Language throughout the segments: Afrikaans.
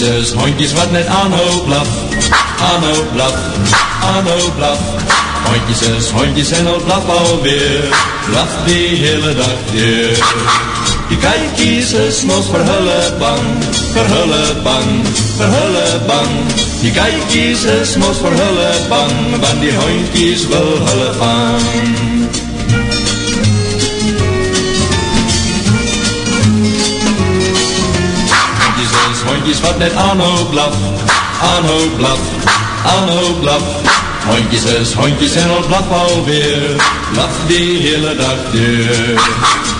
Hondjes is hondjes wat net aanhoop blaf, aanhoop blaf, aanhoop blaf. Hondjes is hondjes en al blaf alweer, blaf die hele dag weer. Die kijkies is mos vir hulle bang, vir hulle bang, vir hulle bang. Die kijkies is mos vir hulle bang, want die hondjies wil hulle vang. Hondjes wat net aanhou blaf, aanhou blaf, aanhou blaf. Hondjes is hondjes en al blaf alweer, blaf die hele dag deur.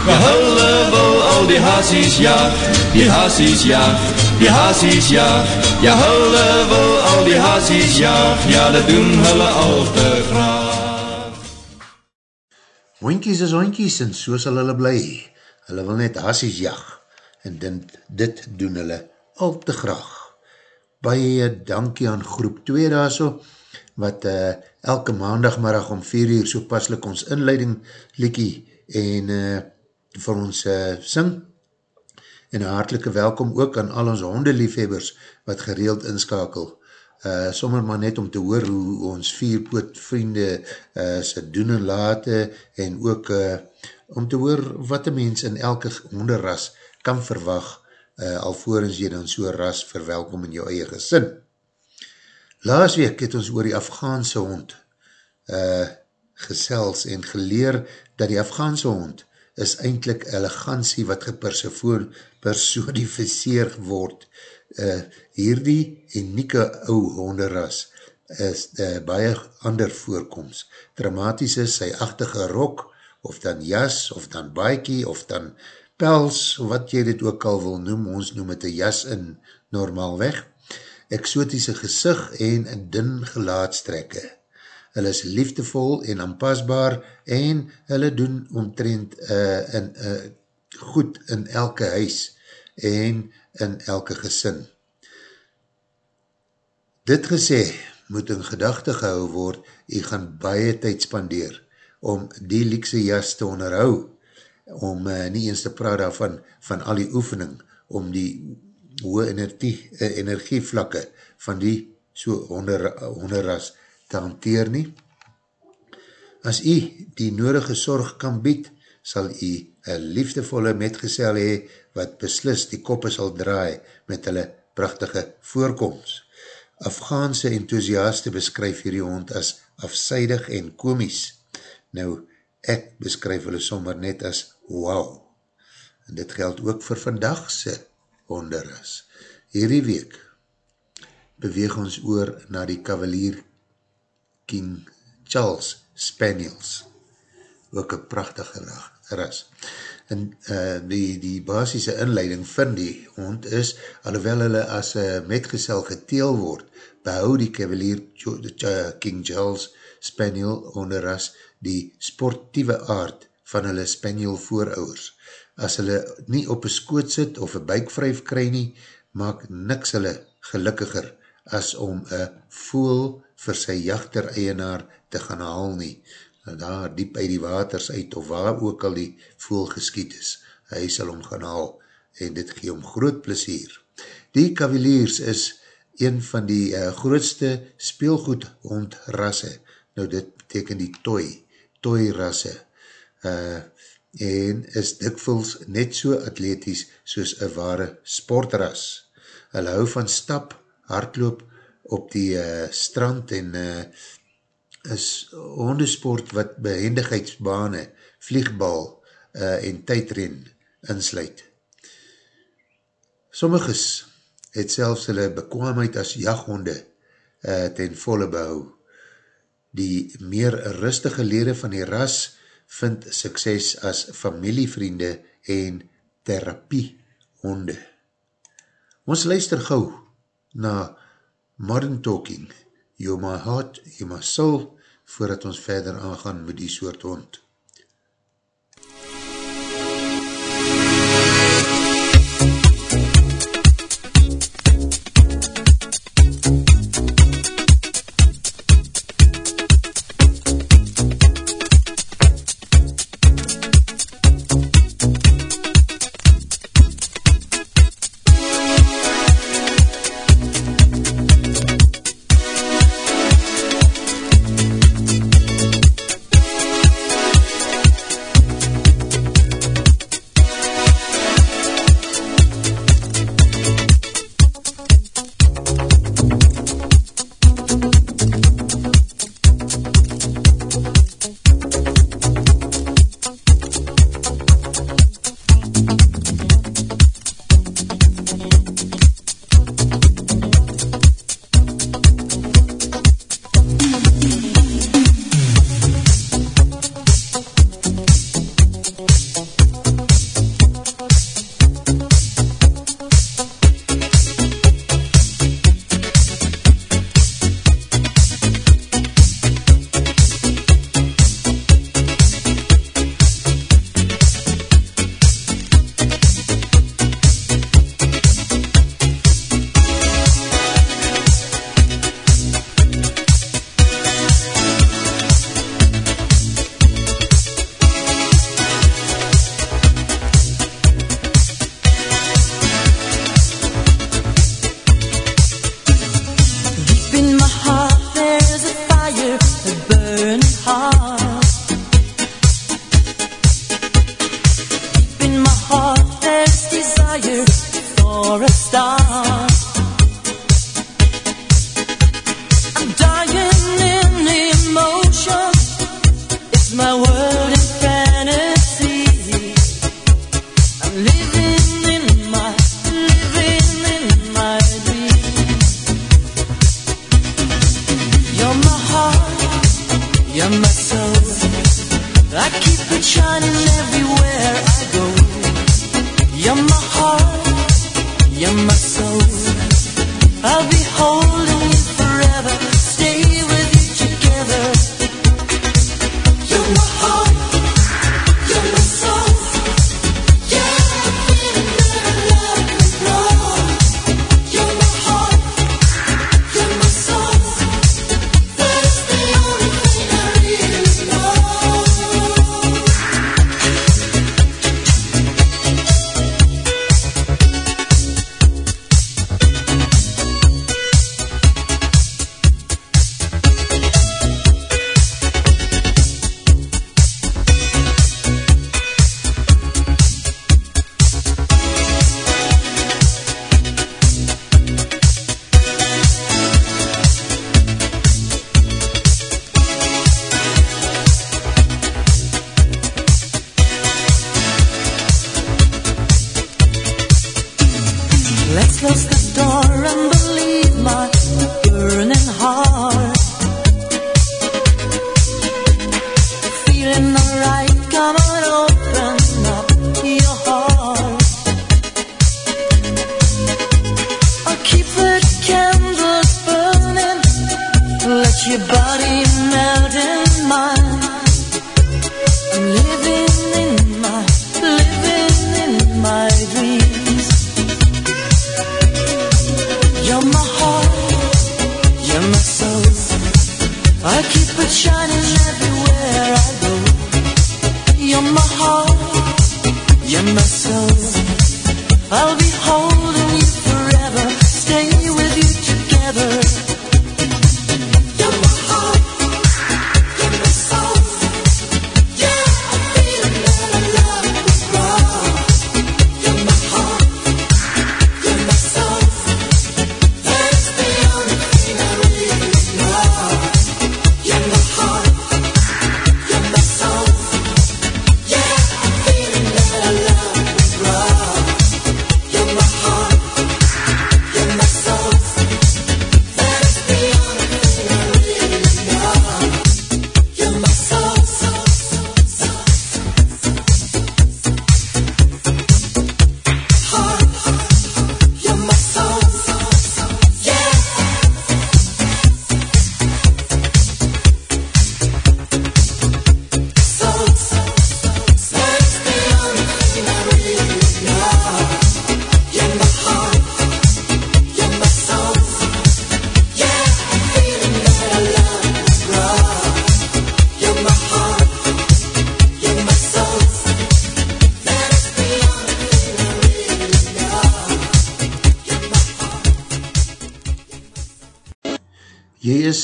We hulle wil al die haasies jaag, die haasies jaag, die haasies jaag. Ja, hulle wil al die haasies jaag, ja, dat doen hulle al te graag. Hondjies is hondjies en so sal hulle bly. Hulle wil net haasies jaag en dit, dit doen hulle al te graag. Baie dankie aan groep 2 daar so, wat uh, elke maandagmiddag om 4 uur so paslik ons inleiding liekie en uh, vir ons uh, sing. En een hartelike welkom ook aan al ons hondeliefhebbers wat gereeld inskakel. Uh, sommer maar net om te hoor hoe ons vierpoot vriende uh, sy doen en late en ook uh, om te hoor wat een mens in elke honderras kan verwag uh, alvorens jy dan so ras verwelkom in jou eie gesin. Laas week het ons oor die Afghaanse hond uh, gesels en geleer dat die Afghaanse hond is eindelijk elegantie wat gepersonificeer word. Uh, hierdie unieke ou honderras is uh, baie ander voorkomst. Dramatisch is sy achtige rok, of dan jas, of dan baiekie, of dan pels, wat jy dit ook al wil noem, ons noem het een jas in normaal weg, exotische gezicht en dun gelaatstrekke. Hulle is liefdevol en aanpasbaar en hulle doen omtrend uh, in, uh, goed in elke huis en in elke gesin. Dit gesê, moet in gedachte gehou word, jy gaan baie tyd spandeer om die liekse jas te onderhou, om uh, nie eens te praat daarvan, van al die oefening, om die hoë energie, uh, energievlakke van die so onder, onderras te hanteer nie. As jy die nodige sorg kan bied, sal jy een liefdevolle metgesel hee, wat beslis die koppe sal draai met hulle prachtige voorkomst. Afghaanse enthousiaste beskryf hierdie hond as afseidig en komies. Nou, ek beskryf hulle sommer net as wow. En dit geld ook vir vandagse honderas. Hierdie week beweeg ons oor na die kavalier King Charles Spaniels. Ook een prachtige ras. En uh, die, die basisse inleiding van die hond is, alhoewel hulle as uh, metgesel geteel word, behou die kavalier King Charles Spaniel honderas die sportieve aard van hulle spaniel voorouwers. As hulle nie op een skoot sit of een buikvryf kry nie, maak niks hulle gelukkiger as om een voel vir sy jachter eienaar te gaan haal nie. Daar diep uit die waters uit of waar ook al die voel geskiet is. Hy sal om gaan haal en dit gee om groot plesier. Die kavaliers is een van die uh, grootste speelgoedhondrasse. Nou dit beteken die toy, toy rasse uh, en is dikvuls net so atleties soos een ware sportras. Hulle hou van stap, hardloop op die uh, strand en uh, is hondesport wat behendigheidsbane, vliegbal uh, en tydren insluit. Sommiges het selfs hulle bekwaamheid as jachthonde uh, ten volle behou. Die meer rustige lede van die ras vind sukses as familievriende en therapiehonde. Ons luister gauw na Modern Talking, You My Heart, You My Soul, voordat ons verder aangaan met die soort hond.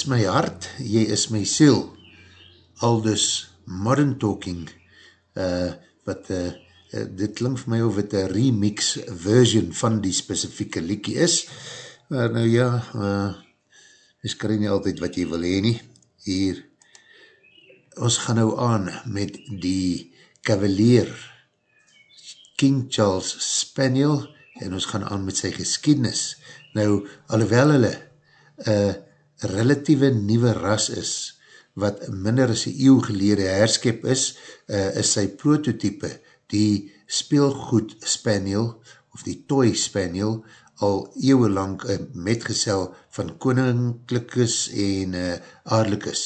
Is my hart, jy is my siel. Aldus modern talking, uh, wat uh, uh, dit klink vir my of het een remix version van die specifieke liekie is. Maar nou ja, uh, ons krijg nie altyd wat jy wil heen nie. Hier, ons gaan nou aan met die cavalier King Charles Spaniel en ons gaan aan met sy geschiedenis. Nou, alhoewel hulle uh, relatieve nieuwe ras is, wat minder as een eeuw gelede herskep is, uh, is sy prototype, die speelgoed spaniel, of die toy spaniel, al eeuwelang uh, metgesel van koninklikes en uh, aarlikes.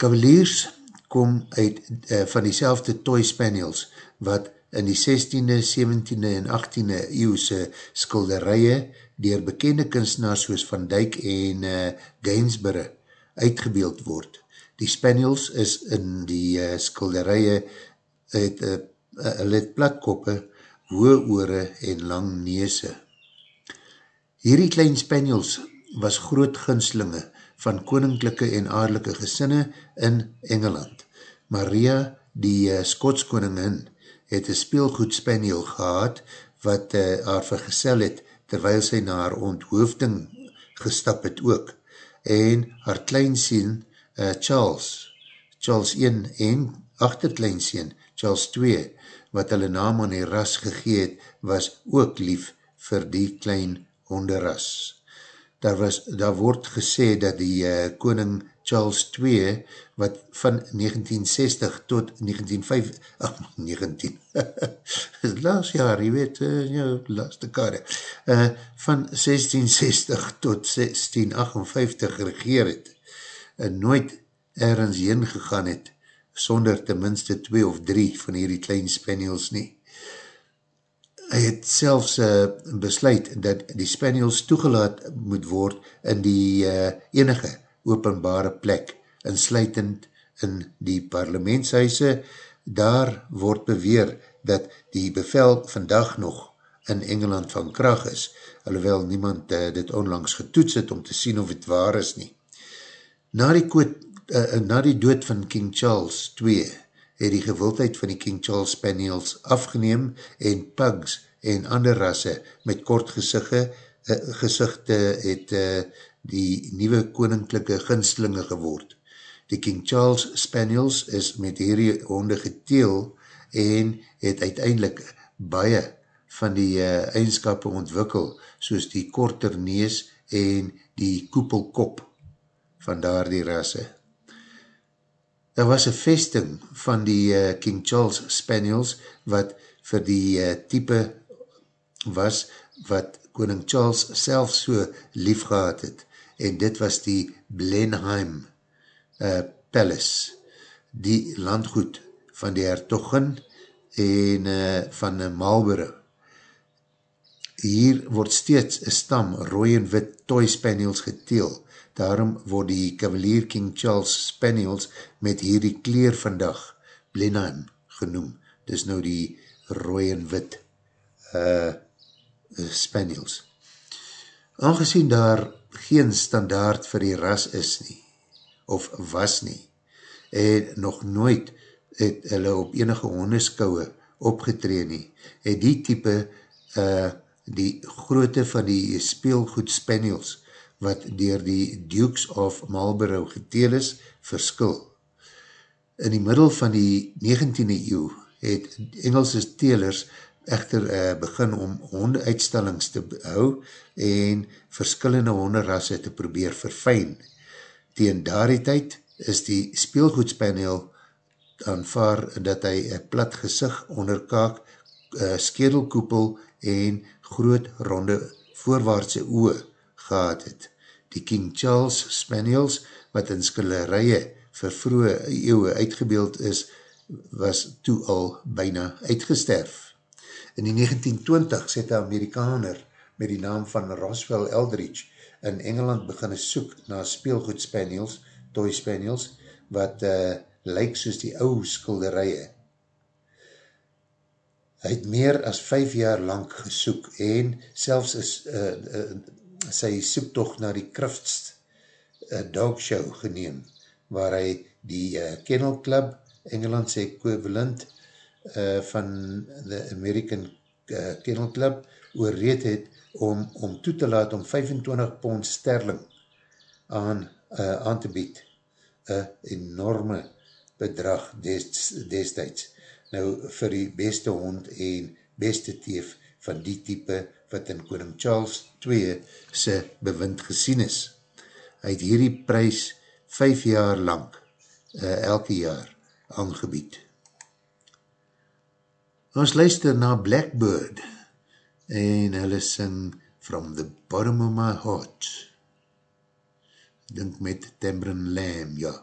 Cavaliers kom uit uh, van die toy spaniels, wat in die 16e, 17e en 18e eeuwse skilderije dier bekende kunstenaars soos Van Dijk en uh, Gainsborough uitgebeeld word. Die spaniels is in die uh, skilderije het, uh, uh, het platkoppe, hoë oore en lang neese. Hierdie klein spaniels was groot ginslinge van koninklijke en aardelike gesinne in Engeland. Maria die uh, Skotskoningin het een speelgoed spaniel gehad wat uh, haar vergesel het terwyl sy na haar onthoofding gestap het ook. En haar kleinsien uh, Charles, Charles 1 en achterkleinsien Charles 2, wat hulle naam aan die ras gegeet, was ook lief vir die klein honderras. Daar, was, daar word gesê dat die uh, koning Charles II, wat van 1960 tot 1905, ach, 19, laas jaar, jy weet, uh, ja, laaste kade, uh, van 1660 tot 1658 regeer het, en nooit ergens heen gegaan het, sonder tenminste twee of drie van hierdie klein spaniels nie. Hy het selfs uh, besluit dat die spaniels toegelaat moet word in die uh, enige openbare plek, insluitend in die parlementshuise, daar word beweer dat die bevel vandag nog in Engeland van kracht is, alhoewel niemand uh, dit onlangs getoets het om te sien of het waar is nie. Na die, koot, uh, na die dood van King Charles II het die gewildheid van die King Charles Spaniels afgeneem en pugs en ander rasse met kort gezichte, uh, gezichte het uh, die nieuwe koninklijke ginstelinge geword. Die King Charles Spaniels is met hierdie honde geteel en het uiteindelik baie van die uh, eigenskapen ontwikkel, soos die korter nees en die koepelkop van daar die rasse. Daar was een vesting van die uh, King Charles Spaniels wat vir die uh, type was wat koning Charles self so lief gehad het en dit was die Blenheim uh, Palace, die landgoed van die hertogin en uh, van Marlborough. Hier word steeds een stam rooi en wit toy spaniels geteel, daarom word die Cavalier King Charles spaniels met hierdie kleer vandag Blenheim genoem, dis nou die rooi en wit uh, spaniels. Aangezien daar geen standaard vir die ras is nie, of was nie, en nog nooit het hulle op enige hondeskouwe opgetree nie, het die type uh, die grootte van die speelgoed spaniels, wat dier die Dukes of Marlborough geteel is, verskil. In die middel van die 19e eeuw het Engelse telers echter uh, begin om hondeuitstellings te hou en verskillende honderrasse te probeer verfijn. Tegen daardie tyd is die speelgoedspaneel aanvaar dat hy een plat gezicht onderkaak, uh, skedelkoepel en groot ronde voorwaartse oe gehad het. Die King Charles Spaniels, wat in skillerije vir vroege eeuwe uitgebeeld is, was toe al byna uitgesterf. In die 1920s het een Amerikaner met die naam van Roswell Eldridge in Engeland beginne soek na speelgoed spaniels, toy spaniels, wat uh, lyk soos die ou skulderije. Hy het meer as 5 jaar lang gesoek en selfs is uh, uh, sy soektocht na die Crufts uh, Dog Show geneem, waar hy die uh, Kennel Club, Engelandse equivalent, uh, van the American uh, Kennel Club oorreed het om, om toe te laat om 25 pond sterling aan, uh, aan te bied. Een enorme bedrag des, destijds. Nou vir die beste hond en beste teef van die type wat in Koning Charles II sy bewind gesien is. Hy het hierdie prijs 5 jaar lang, uh, elke jaar, aangebied. Ons luister na Blackbird en hulle sing From the Bottom of My Heart. Dink met Tembrin Lamb, ja.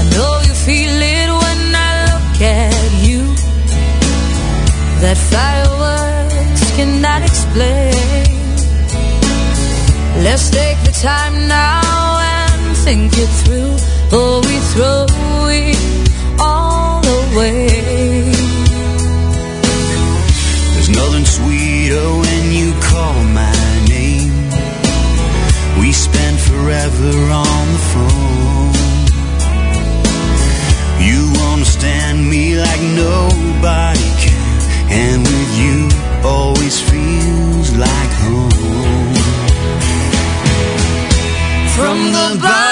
I know you feel it when I look at you That fireworks cannot explain. Let's take the time now and think it through, or we throw it all away. There's nothing sweeter when you call my name. We spend forever on the phone. You understand me like nobody can, and we the bottom.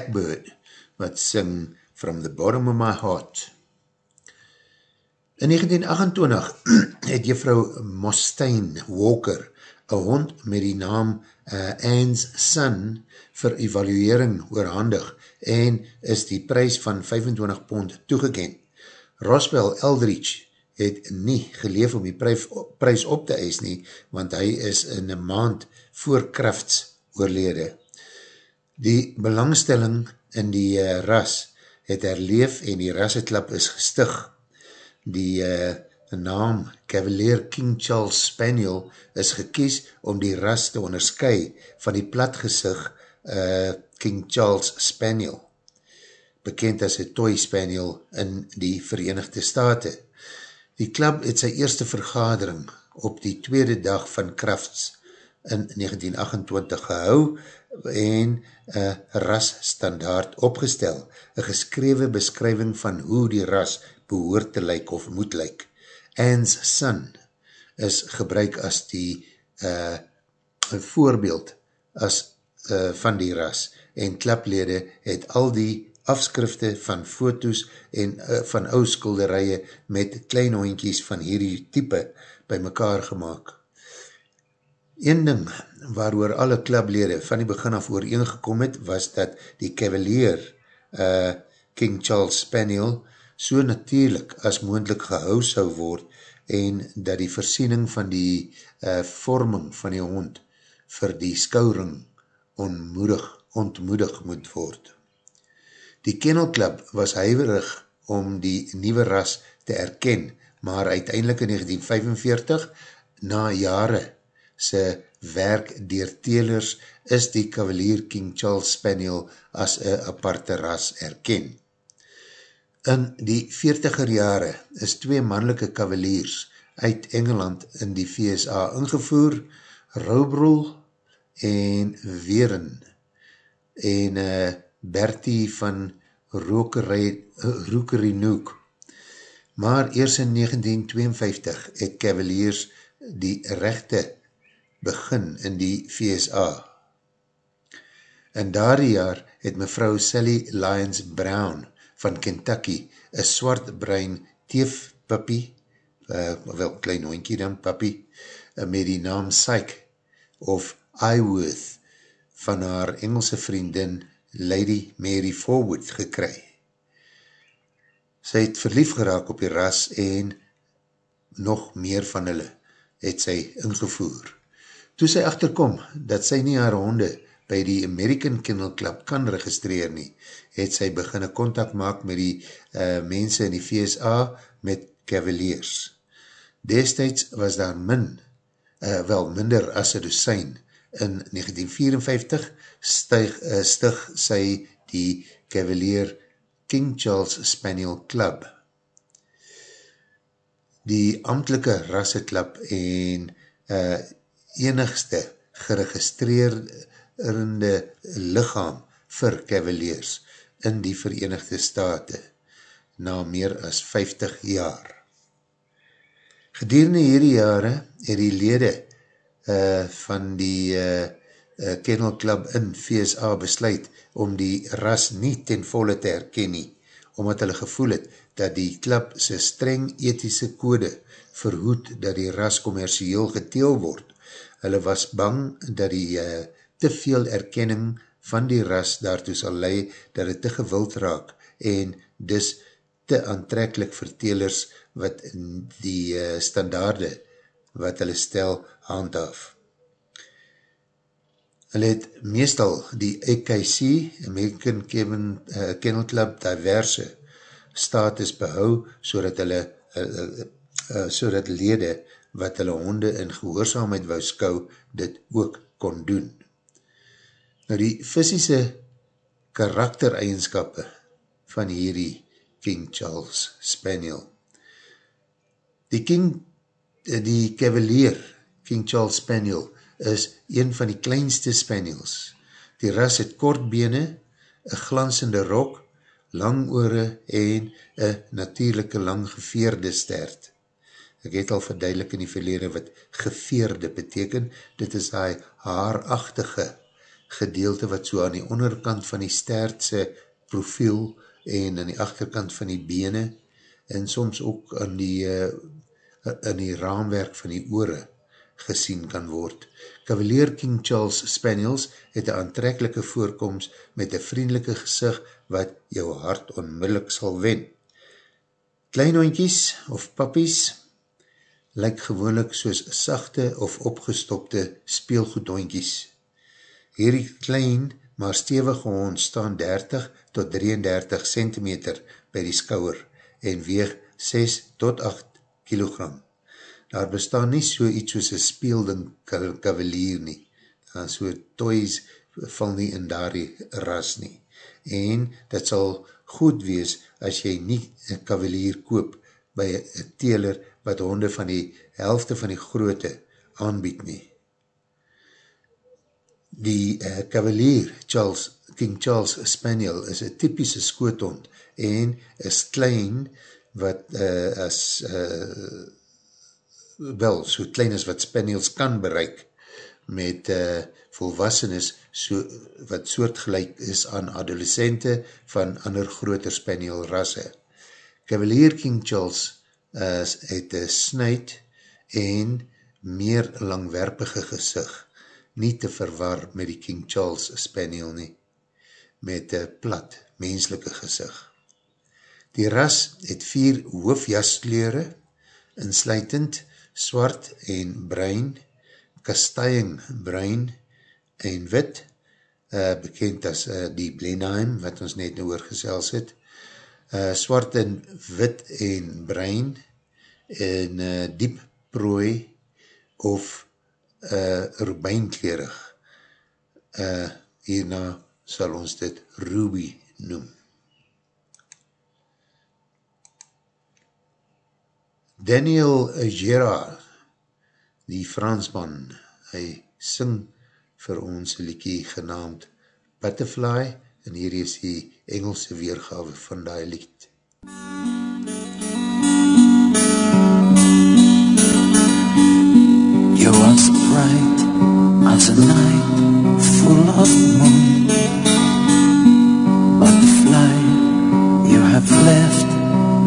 Blackbird, wat sing From the Bottom of My Heart. In 1928 het juffrou Mostyn Walker een hond met die naam eh, uh, Anne's Son vir evaluering oorhandig en is die prijs van 25 pond toegekend. Roswell Eldridge het nie geleef om die prijf, prijs op te eis nie, want hy is in een maand voor krafts oorlede. Die belangstelling in die uh, ras het herleef en die rasseklap is gestig. Die uh, naam Cavalier King Charles Spaniel is gekies om die ras te onderskui van die platgesig uh, eh, King Charles Spaniel, bekend as die Toy Spaniel in die Verenigde Staten. Die klap het sy eerste vergadering op die tweede dag van Crafts in 1928 gehou en uh, rasstandaard opgestel, een geskrewe beskrywing van hoe die ras behoort te lyk of moet lyk. Anne's Son is gebruik as die uh, voorbeeld as, uh, van die ras en klaplede het al die afskrifte van foto's en uh, van ou skilderije met klein hondjies van hierdie type by mekaar gemaakt Een ding waar alle klublede van die begin af ooreengekom het, was dat die cavalier uh, King Charles Spaniel so natuurlijk as moendlik gehou sou word en dat die versiening van die uh, vorming van die hond vir die skouring onmoedig, ontmoedig moet word. Die Kennel Club was huiverig om die nieuwe ras te erken, maar uiteindelik in 1945, na jare sy werk dier telers, is die Cavalier King Charles Spaniel as een aparte ras erken. In die 40er jare is twee mannelike cavaliers uit Engeland in die VSA ingevoer, Roubrol en Weren en uh, Bertie van Roekerinoek. Maar eers in 1952 het Cavaliers die rechte begin in die VSA. In daardie jaar het mevrou Sally Lyons Brown van Kentucky een swart-bruin teefpuppie, uh, wel klein hoinkie dan puppie, uh, met die naam Syke of Iworth van haar Engelse vriendin Lady Mary Forwood gekry. Sy het verlief geraak op die ras en nog meer van hulle het sy ingevoer. Toe sy achterkom dat sy nie haar honde by die American Kennel Club kan registreer nie, het sy beginne contact maak met die uh, mense in die VSA met Cavaliers. Destijds was daar min, uh, wel minder as een dosijn, in 1954 stig, uh, stig sy die Cavalier King Charles Spaniel Club. Die amtelike rasseklub en uh, enigste geregistreerde lichaam vir Cavaliers in die Verenigde Staten na meer as 50 jaar. Gedurende hierdie jare het die lede uh, van die uh, uh, Kennel Club in VSA besluit om die ras nie ten volle te herken nie, omdat hulle gevoel het dat die club sy streng ethische kode verhoed dat die ras commercieel geteel word. Hulle was bang dat die uh, te veel erkenning van die ras daartoe sal lei dat het te gewild raak en dus te aantrekkelijk vir telers wat die uh, standaarde wat hulle stel handhaf. Hulle het meestal die AKC, American uh, Kennel Club, diverse status behou, so dat hulle, uh, uh, so dat lede wat hulle honde in gehoorzaamheid wou skou, dit ook kon doen. Nou die fysische karaktereigenskappe van hierdie King Charles Spaniel. Die King, die Cavalier King Charles Spaniel is een van die kleinste Spaniels. Die ras het kort bene, een glansende rok, lang oore en een natuurlijke lang geveerde stert. Ek het al verduidelik in die verlede wat geveerde beteken, dit is die haarachtige gedeelte wat so aan die onderkant van die stertse profiel en aan die achterkant van die bene en soms ook aan die, uh, in die raamwerk van die oore gesien kan word. Cavalier King Charles Spaniels het een aantrekkelike voorkomst met een vriendelike gezicht wat jou hart onmiddellik sal wen. Kleinhondjies of pappies lyk gewoonlik soos sachte of opgestopte speelgoedhondjies. Hierdie klein maar stevige hond staan 30 tot 33 cm by die skouwer en weeg 6 tot 8 kilogram daar bestaan nie so iets soos een speelding kavalier nie. So toys val nie in daardie ras nie. En dit sal goed wees as jy nie een kavalier koop by een teler wat honde van die helfte van die groote aanbied nie. Die uh, kavalier Charles, King Charles Spaniel is een typische skoothond en is klein wat uh, as uh, wel so klein as wat spaniels kan bereik, met uh, volwassenes so, wat soortgelijk is aan adolescente van ander groter spaniel rasse. Cavalier King Charles uh, het een snuit en meer langwerpige gezicht, nie te verwar met die King Charles spaniel nie, met een plat, menselike gezicht. Die ras het vier hoofjaskleure, insluitend swart en bruin, kastijing bruin en wit, uh, bekend as uh, die Blenheim, wat ons net nou oorgesels het, uh, swart en wit en bruin, en uh, diep prooi, of uh, robijnklerig. Uh, hierna sal ons dit ruby noem. Daniel Gerard, die Fransman, hy sing vir ons liekie genaamd Butterfly en hier is die Engelse weergave van die lied. You are as bright as a night full of moon. Butterfly, you have left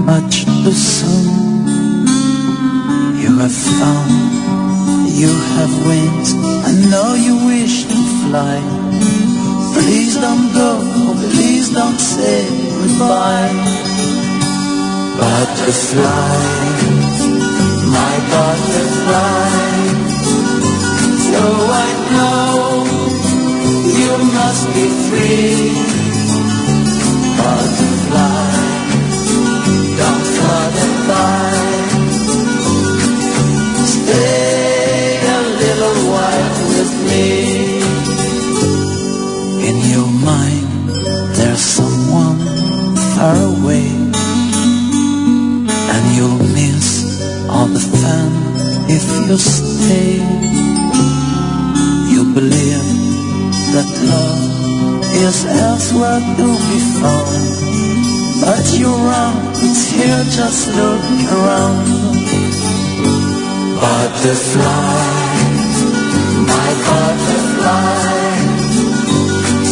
much too soon You have found, you have wings I know you wish to fly Please don't go, please don't say goodbye. Butterfly, my butterfly. So I know you must be free. Butterfly, you stay. You believe that love is elsewhere to be found, but you're wrong. It's here, just look around butterfly, my butterfly.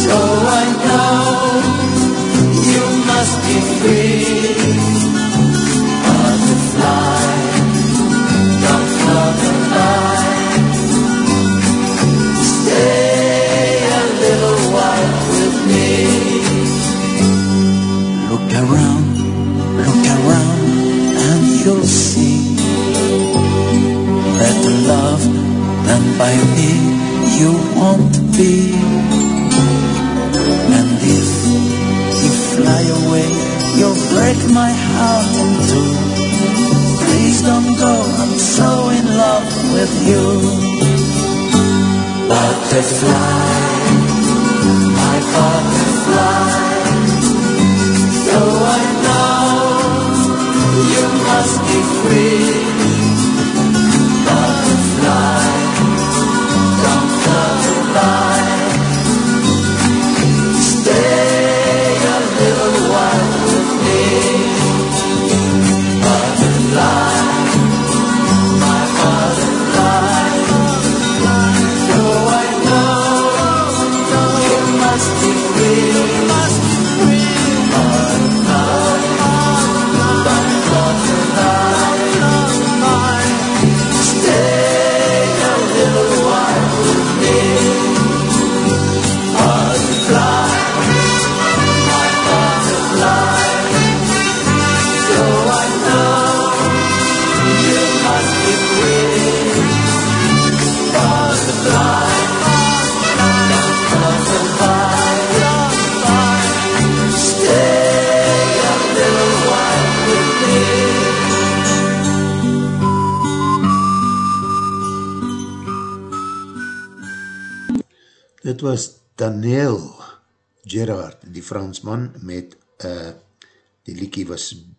So I know you must be free.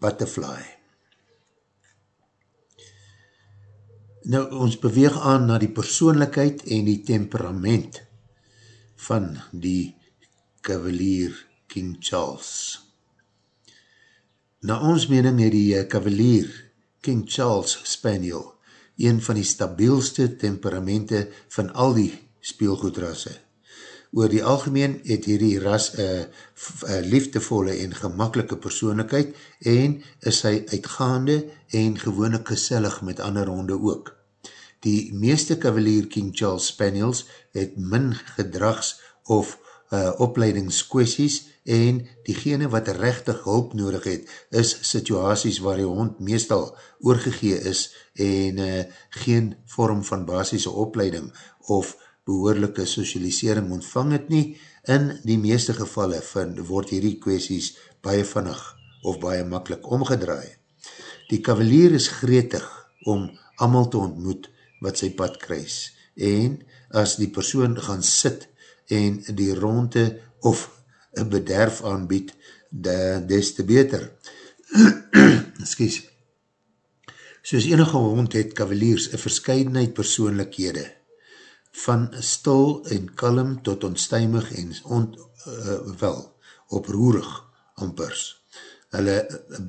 Butterfly. Nou, ons beweeg aan na die persoonlijkheid en die temperament van die kavalier King Charles. Na ons mening het die eh, kavalier King Charles Spaniel een van die stabielste temperamente van al die speelgoedrasse. Oor die algemeen het hierdie ras een liefdevolle en gemakkelike persoonlijkheid en is hy uitgaande en gewone gesellig met ander honde ook. Die meeste cavalier King Charles Spaniels het min gedrags of uh, opleidingskwesties en diegene wat rechtig hulp nodig het, is situaties waar die hond meestal oorgegee is en uh, geen vorm van basisse opleiding of behoorlijke socialisering ontvang het nie. In die meeste gevalle van, word hierdie kwesties baie vannig of baie makkelijk omgedraai. Die kavalier is gretig om amal te ontmoet wat sy pad kruis en as die persoon gaan sit en die ronde of een bederf aanbied, de, des te beter. Excuse. Soos enige hond het kavaliers een verscheidenheid persoonlikhede, van stil en kalm tot onstuimig en ont, uh, wel, oproerig ampers. Hulle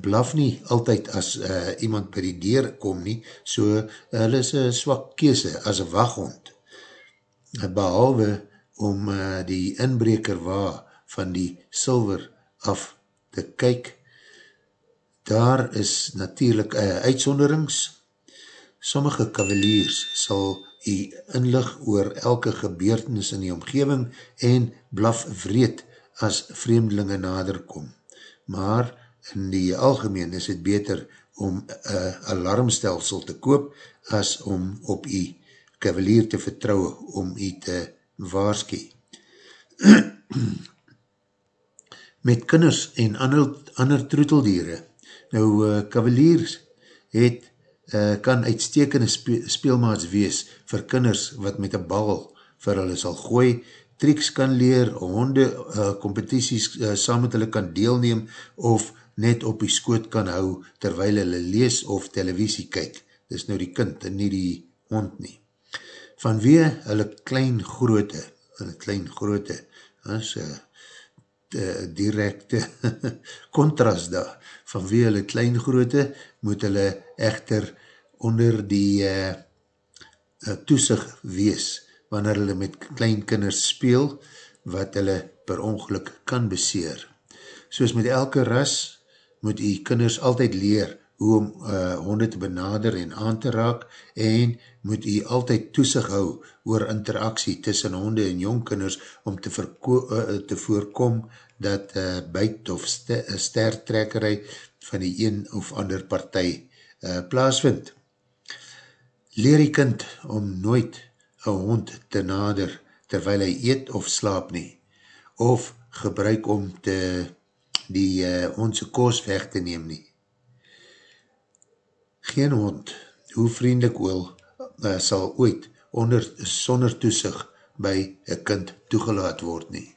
blaf nie altyd as uh, iemand by die deur kom nie, so hulle is een swak kese as een waghond. Behalwe om uh, die inbreker waar van die silver af te kyk. Daar is natuurlijk uh, uitsonderings. Sommige kavaliers sal u inlig oor elke gebeurtenis in die omgeving en blaf vreed as vreemdelinge naderkom. Maar in die algemeen is het beter om een alarmstelsel te koop as om op u kavalier te vertrouwe om u te waarskie. Met kinders en ander, ander troeteldiere, nou kavaliers het, uh, kan uitstekende spe, speelmaats wees vir kinders wat met een bal vir hulle sal gooi, triks kan leer, honde uh, competities uh, saam met hulle kan deelneem of net op die skoot kan hou terwyl hulle lees of televisie kyk. Dis nou die kind en nie die hond nie. Vanwee hulle klein groote, hulle klein groote, as uh, directe contrast daar, vanwee hulle klein groote, moet hulle echter onder die uh, toesig wees, wanneer hulle met klein kinders speel, wat hulle per ongeluk kan beseer. Soos met elke ras, moet die kinders altyd leer, hoe om uh, honde te benader en aan te raak en moet u altyd toesig hou oor interaksie tussen honde en jongkinders om te, uh, te voorkom dat uh, buit of st stertrekkerij van die een of ander partij uh, plaasvind. Leer die kind om nooit een hond te nader terwyl hy eet of slaap nie of gebruik om te die uh, hondse koos weg te neem nie geen hond, hoe vriendelik oor, uh, sal ooit onder, sonder toesig by een kind toegelaat word nie.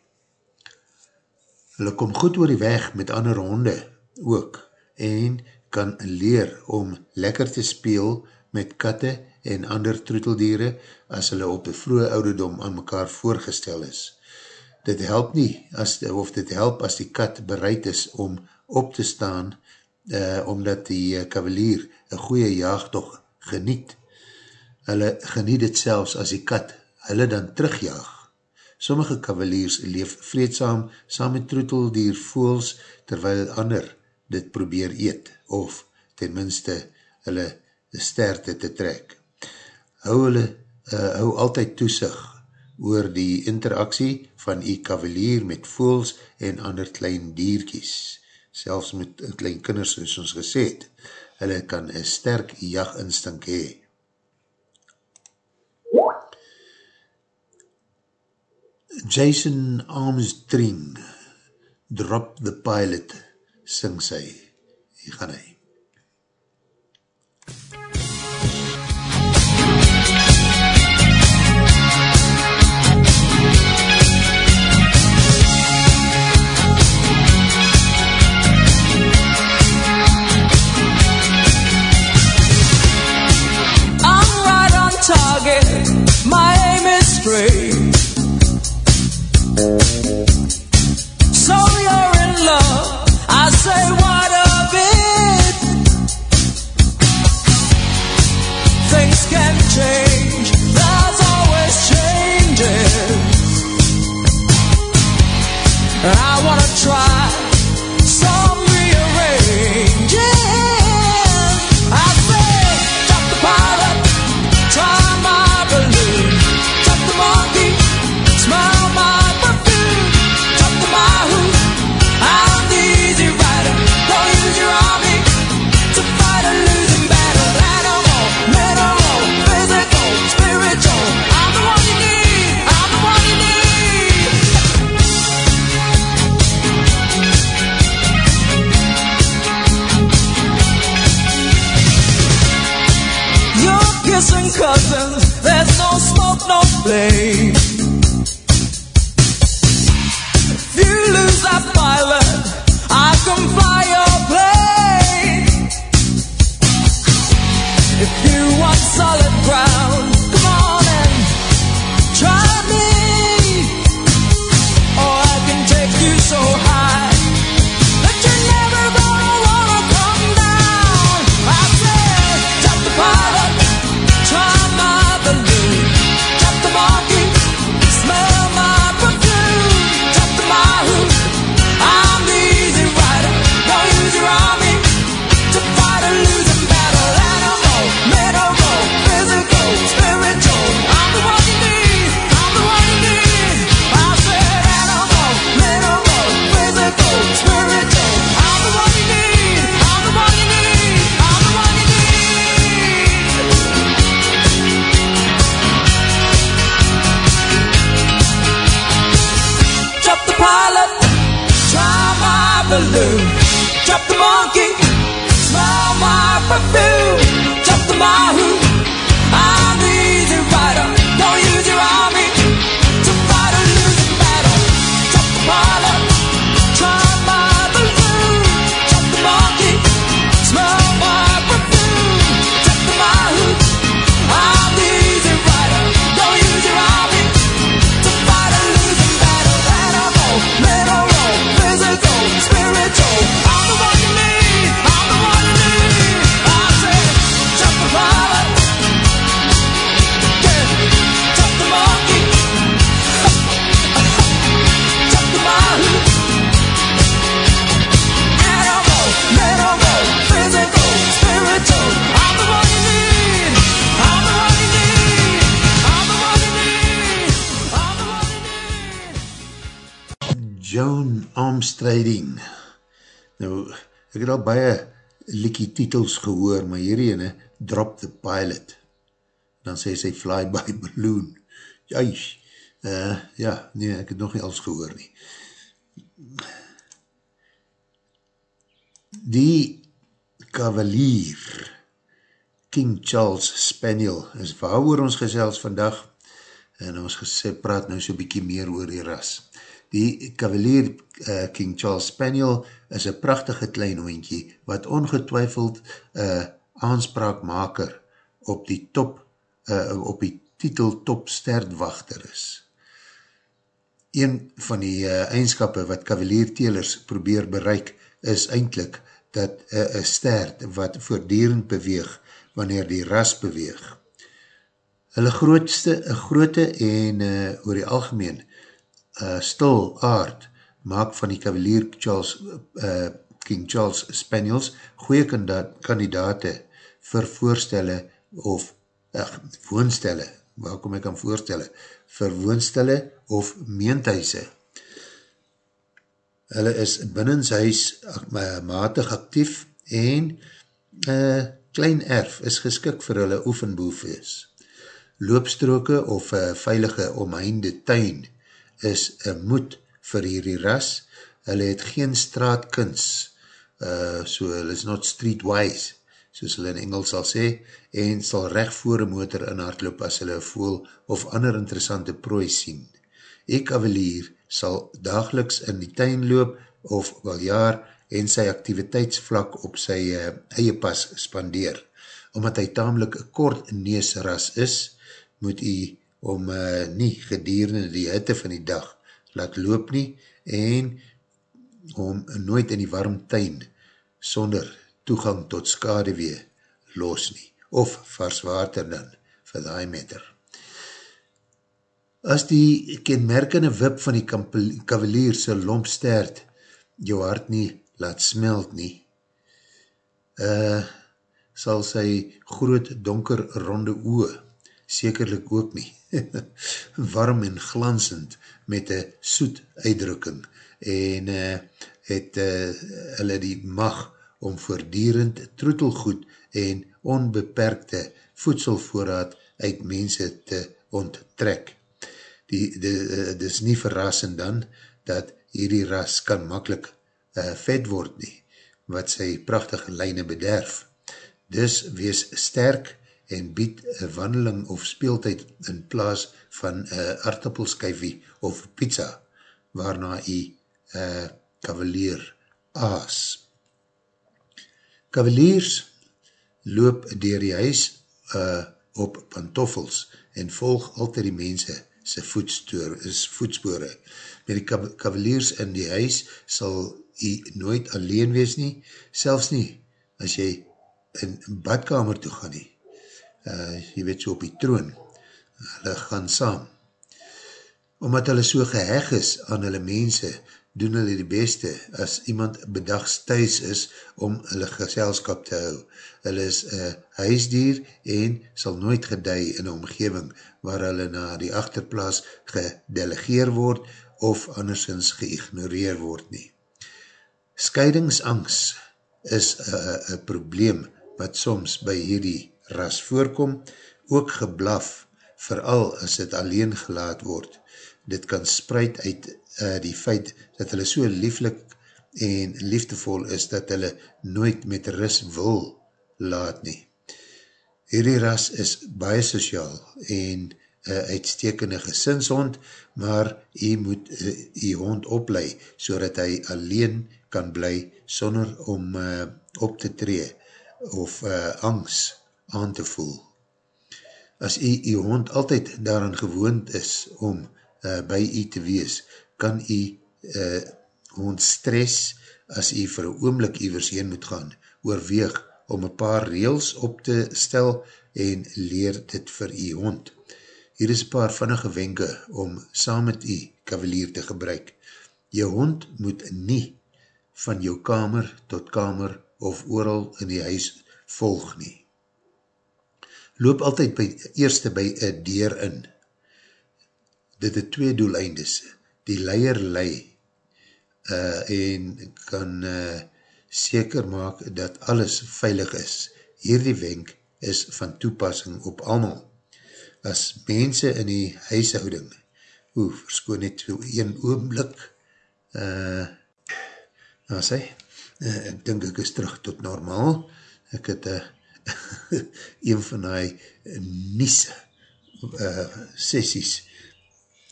Hulle kom goed oor die weg met ander honde ook en kan leer om lekker te speel met katte en ander troeteldiere as hulle op die vroege ouderdom aan mekaar voorgestel is. Dit help nie, as, of dit help as die kat bereid is om op te staan uh, omdat die uh, kavalier een goeie jaagtog geniet. Hulle geniet het selfs as die kat hulle dan terugjaag. Sommige kavaliers leef vreedzaam saam met troeteldier voels terwyl ander dit probeer eet of ten minste hulle sterte te trek. Hou hulle uh, hou altyd toesig oor die interaksie van die kavalier met voels en ander klein dierkies selfs met klein kinders soos ons gesê het, hulle kan een sterk jaginstink hee. Jason Armstrong Drop the Pilot sing sy. Hier gaan hy. kissing pocket, my aim is straight. So you're in love, I say. Armstrading. Nou, ek het al baie liekie titels gehoor, maar hierdie ene, Drop the Pilot. Dan sê sy Fly by Balloon. Juist, uh, ja, nee, ek het nog nie alles gehoor nie. Die Cavalier, King Charles Spaniel, is waar oor ons gesels vandag, en ons gesê, praat nou so bykie meer oor die ras. Die Cavalier uh, King Charles Spaniel is een prachtige klein hoentje, wat ongetwijfeld uh, aanspraakmaker op die top, uh, op die titel top stertwachter is. Een van die uh, eigenskappe wat Cavalier Telers probeer bereik, is eindelijk dat uh, een stert wat voortdurend beweeg, wanneer die ras beweeg. Hulle grootste, groote en uh, oor die algemeen uh, stil aard maak van die Cavalier Charles, uh, King Charles Spaniels goeie kandidate vir voorstelle of ach, woonstelle, waar kom ek aan voorstelle, vir woonstelle of meenthuise. Hulle is binnenshuis matig actief en uh, klein erf is geskik vir hulle oefenboefees. Loopstroke of uh, veilige omheinde tuin is een moed vir hierdie ras. Hulle het geen straatkuns, uh, so hulle is not streetwise, soos hulle in Engels sal sê, en sal recht voor een motor in hardloop as hulle voel of ander interessante prooi sien. Ek kavalier sal dageliks in die tuin loop of wel jaar en sy activiteitsvlak op sy uh, eie pas spandeer. Omdat hy tamelijk kort neusras is, moet hy om uh, nie gedurende die hitte van die dag laat loop nie en om nooit in die warm tuin sonder toegang tot skadewee los nie, of vars water dan, vir die meter. As die kenmerkende wip van die kavalierse lompstert jou hart nie laat smelt nie, uh, sal sy groot donker ronde oe sekerlik ook nie, warm en glansend met een soet uitdrukking en uh, het uh, hulle die mag om voordierend troetelgoed en onbeperkte voedselvoorraad uit mense te onttrek. Die, die, dit is nie verrassend dan, dat hierdie ras kan makkelijk uh, vet word nie, wat sy prachtige lijne bederf. Dus wees sterk en bied een wandeling of speeltijd in plaas van een aardappelskyfie of pizza, waarna jy uh, kavalier aas. Kavaliers loop dier die huis uh, op pantoffels en volg altyd die mense sy voetspore. Met die kavaliers in die huis sal jy nooit alleen wees nie, selfs nie as jy in badkamer toe gaan nie. Uh, jy weet so op die troon, hulle gaan saam. Omdat hulle so geheg is aan hulle mense, doen hulle die beste as iemand bedags thuis is om hulle geselskap te hou. Hulle is een huisdier en sal nooit gedei in een omgeving waar hulle na die achterplaas gedelegeer word of andersins geignoreer word nie. Scheidingsangst is een probleem wat soms by hierdie ras voorkom, ook geblaf, vooral as het alleen gelaat word. Dit kan spreid uit uh, die feit dat hulle so lieflik en liefdevol is dat hulle nooit met ris wil laat nie. Hierdie ras is baie sociaal en uh, uitstekende gesinshond, maar jy moet uh, jy hond oplei so dat hy alleen kan bly sonder om uh, op te tree of uh, angst aan te voel. As jy jy hond altyd daaraan gewoond is om uh, by jy te wees, kan jy uh, hond stress as jy vir een oomlik ivers heen moet gaan, oorweeg om een paar reels op te stel en leer dit vir jy hond. Hier is een paar vannige wenke om saam met jy kavalier te gebruik. Jou hond moet nie van jou kamer tot kamer of ooral in die huis volg nie. Loop altyd by, eerste by een deur in. Dit het twee doeleindes. Die leier lei uh, en kan uh, seker maak dat alles veilig is. Hierdie wenk is van toepassing op allemaal. As mense in die huishouding, hoe verskoon net so een oomblik, uh, nou sê, uh, ek dink ek is terug tot normaal, ek het uh, een van die niese uh, sessies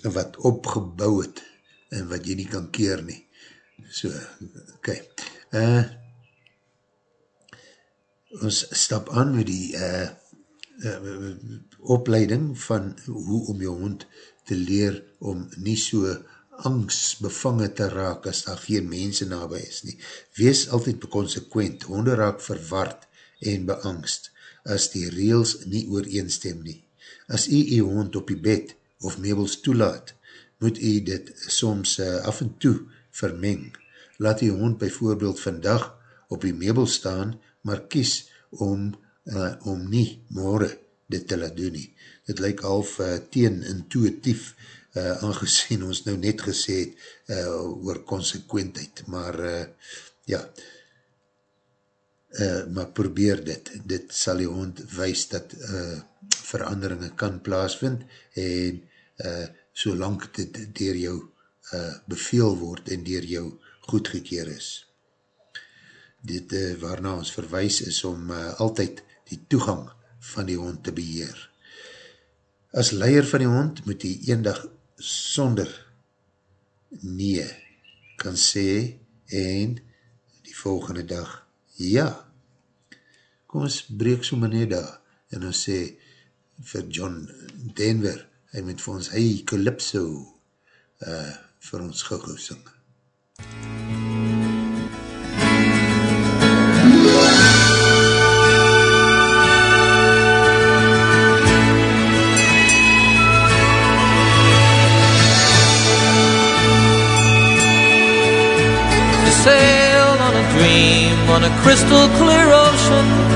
wat opgebouw het en wat jy nie kan keer nie. So, ok. Uh, ons stap aan met die uh, uh, opleiding van hoe om jou hond te leer om nie so angst bevangen te raak as daar geen mense nabij is nie. Wees altyd bekonsequent, honde raak verward en beangst as die reels nie ooreenstem nie. As jy jy hond op die bed of meubels toelaat, moet jy dit soms uh, af en toe vermeng. Laat jy hond bijvoorbeeld vandag op die meubel staan, maar kies om, uh, om nie morgen dit te laat doen nie. Dit lyk half uh, teen intuitief, uh, aangezien ons nou net gesê het uh, oor consequentheid, maar uh, ja, uh, maar probeer dit, dit sal die hond wees dat uh, veranderingen kan plaasvind en uh, solang dit dier jou uh, beveel word en dier jou goedgekeer is. Dit uh, waarna ons verwijs is om uh, altyd die toegang van die hond te beheer. As leier van die hond moet die een dag sonder nee kan sê en die volgende dag ja, kom ons breek so meneer daar, en ons sê vir John Denver, hy moet vir ons, hey, Calypso, uh, vir ons gauw sing. sailed on a dream on a crystal clear ocean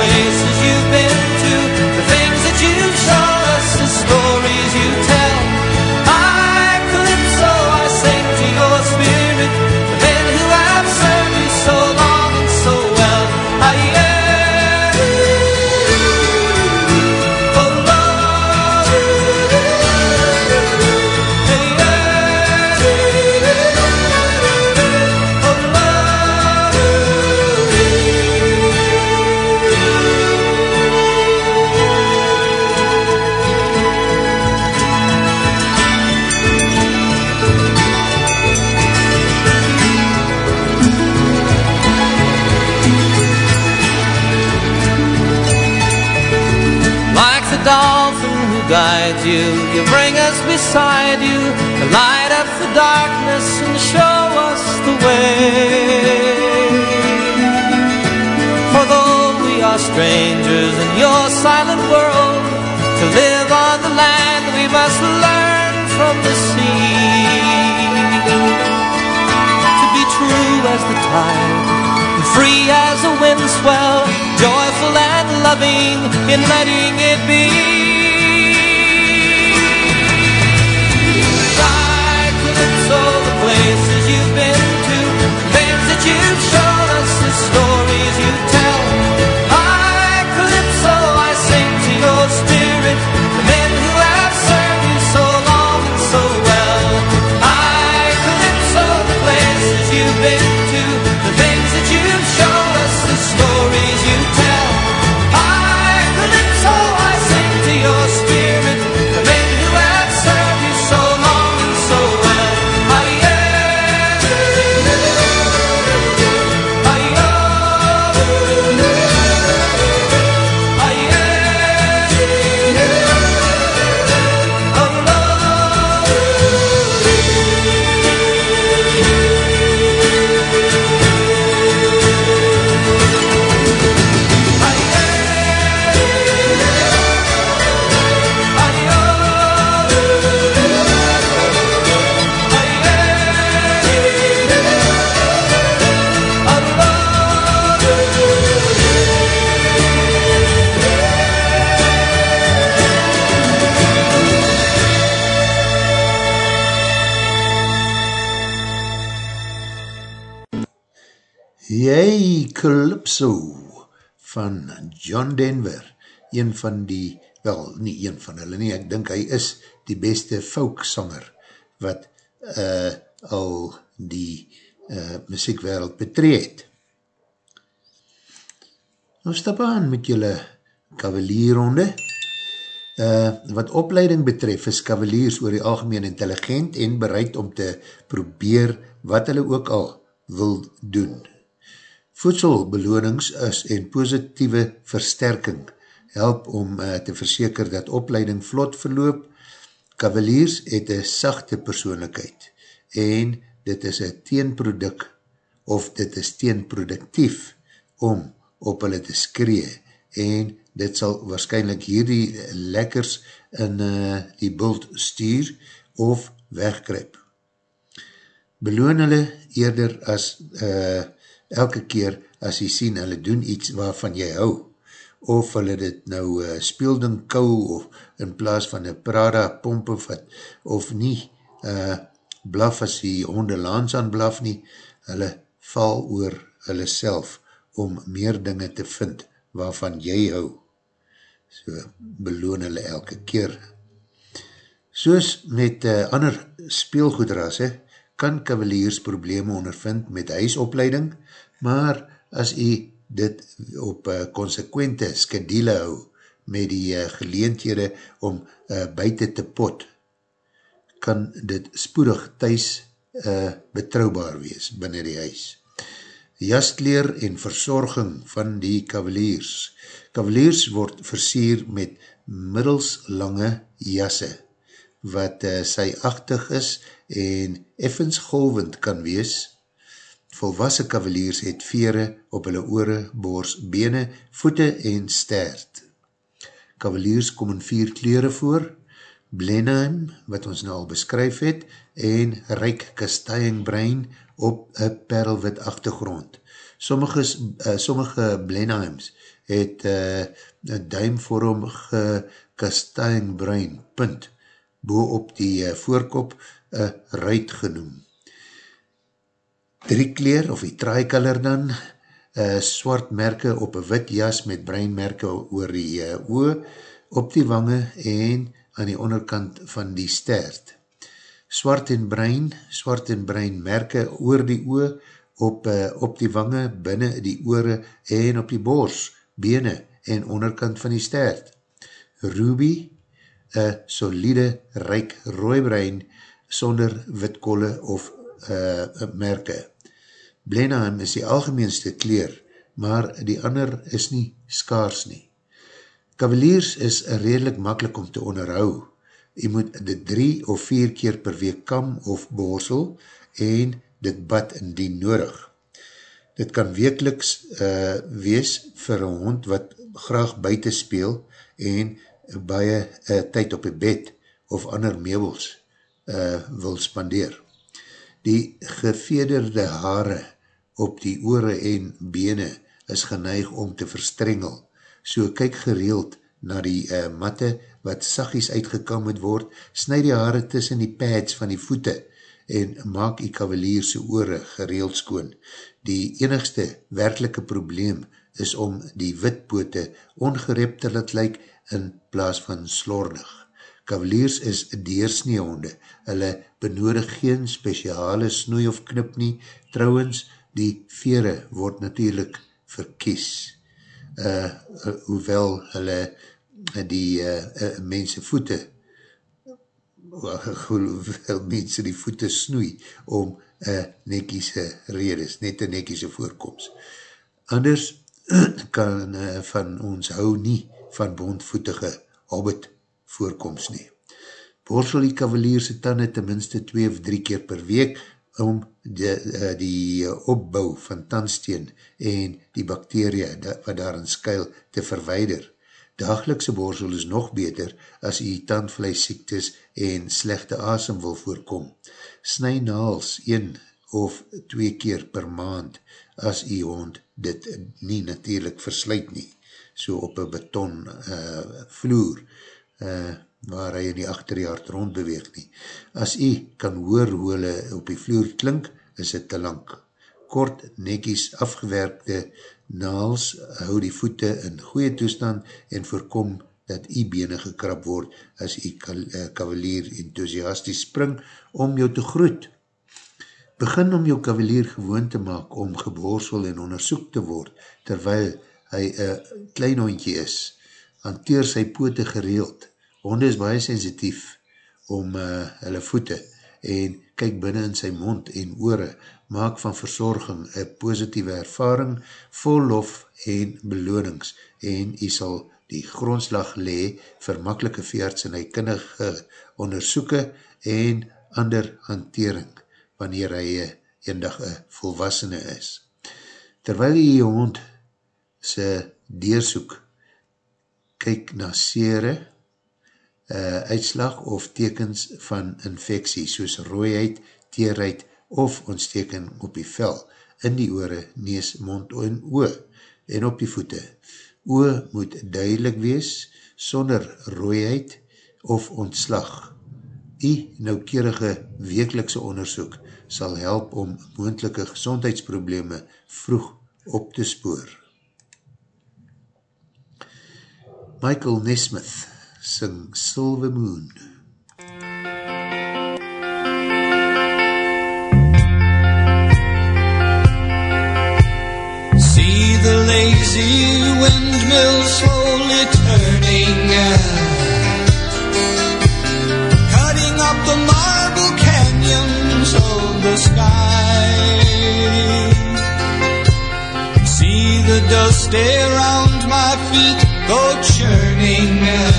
places you strangers in your silent world, to live on the land we must learn from the sea. To be true as the tide, and free as a wind swell, joyful and loving in letting it be. Van John Denver, een van die, wel nie een van hulle nie, ek dink hy is die beste folksanger wat uh, al die uh, muziekwereld betreed. Nou stap aan met julle kavalierronde. Uh, wat opleiding betref is kavaliers oor die algemeen intelligent en bereid om te probeer wat hulle ook al wil doen. Voedselbelonings is en positieve versterking help om uh, te verseker dat opleiding vlot verloop. Kavaliers het een sachte persoonlijkheid en dit is een teenproduct of dit is teenproductief om op hulle te skree en dit sal waarschijnlijk hierdie lekkers in uh, die bult stuur of wegkryp. Beloon hulle eerder as uh, elke keer as jy sien hulle doen iets waarvan jy hou, of hulle dit nou uh, speelding kou, of in plaas van een Prada pomp of wat, of nie uh, blaf as die honde laans aan blaf nie, hulle val oor hulle self om meer dinge te vind waarvan jy hou. So beloon hulle elke keer. Soos met uh, ander speelgoedrasse, kan kavaliers probleme ondervind met huisopleiding, maar as jy dit op uh, consequente skedule hou met die uh, geleenthede om uh, buiten te pot, kan dit spoedig thuis uh, betrouwbaar wees binnen die huis. Jastleer en verzorging van die kavaliers. Kavaliers word versier met middelslange jasse, wat uh, sy achtig is en effens golvend kan wees. Volwassen kavaliers het vere op hulle oore, boors, bene, voete en stert. Kavaliers kom in vier kleren voor, Blenheim, wat ons nou al beskryf het, en Ryk Kastaienbrein op een perlwit achtergrond. Sommige, uh, sommige Blenheims het uh, een duimvorm gekastaienbrein punt bo op die uh, voorkop een ruit genoem. Drie kleer of die traaikaller dan, uh, swart merke op een wit jas met breinmerke oor die uh, oor, op die wange en aan die onderkant van die stert. Swart en brein, swart en brein merke oor die oor, op, uh, op die wange, binnen die oore en op die bors, bene en onderkant van die stert. Ruby, een solide, ryk rooibrein sonder witkolle of uh, merke. Blenheim is die algemeenste kleer, maar die ander is nie skaars nie. Cavaliers is redelijk makkelijk om te onderhou. Jy moet dit drie of vier keer per week kam of borsel en dit bad indien nodig. Dit kan wekeliks uh, wees vir een hond wat graag buiten speel en baie uh, tyd op die bed of ander meubels uh, wil spandeer. Die gevederde haare op die oore en bene is geneig om te verstrengel. So kyk gereeld na die uh, matte wat sagies uitgekam moet word, snijd die haare tussen die pads van die voete en maak die kavalierse oore gereeld skoon. Die enigste werkelike probleem is om die witpote ongerep te laat lyk in plaas van slordig. Kavaliers is deersneehonde, hulle benodig geen speciale snoei of knip nie, trouwens die vere word natuurlijk verkies, uh, hoewel hulle die uh, uh, mense voete hoewel mense die voete snoei om uh, nekiese redes, net een nekiese voorkomst. Anders kan uh, van ons hou nie van bondvoetige hobbit voorkomst nie. Borsel die kavalierse tanden tenminste twee of drie keer per week om de, uh, die opbouw van tandsteen en die bakterie wat daarin skuil te verweider. Dagelikse borsel is nog beter as jy tandvleisiektes en slechte asem wil voorkom. Sny naals een of twee keer per maand as jy hond dit nie natuurlijk versluit nie. So op een beton uh, vloer uh, waar hy in die achterjaard rond beweeg nie. As jy kan hoor hoe hulle op die vloer klink, is het te lang. Kort, nekies afgewerkte naals hou die voete in goeie toestand en voorkom dat die bene gekrap word as die kavalier eh, enthousiasties spring om jou te groet. Begin om jou kavalier gewoon te maak om geborsel en onderzoek te word terwyl hy een klein hondje is. Hanteer sy pote gereeld. Honde is baie sensitief om uh, hulle voete en kyk binnen in sy mond en oore maak van verzorging een positieve ervaring, vol lof en belonings en jy sal die grondslag lee vir makkelike veerts en hy kindige onderzoeke en ander hantering wanneer hy eendag een volwassene is. Terwyl jy hond sy deersoek kyk na sere, uh, uitslag of tekens van infectie soos rooiheid, teerheid of ontsteking op die vel, in die oore, nees, mond en oe, en op die voete. Oe moet duidelik wees, sonder rooiheid of ontslag. Die noukerige wekelikse onderzoek sal help om moendelike gezondheidsprobleme vroeg op te spoor. Michael Nesmith sing Silver Moon. See the lazy windmill slowly turning Cutting up the marble canyons of the sky. See the dust around my feet go churning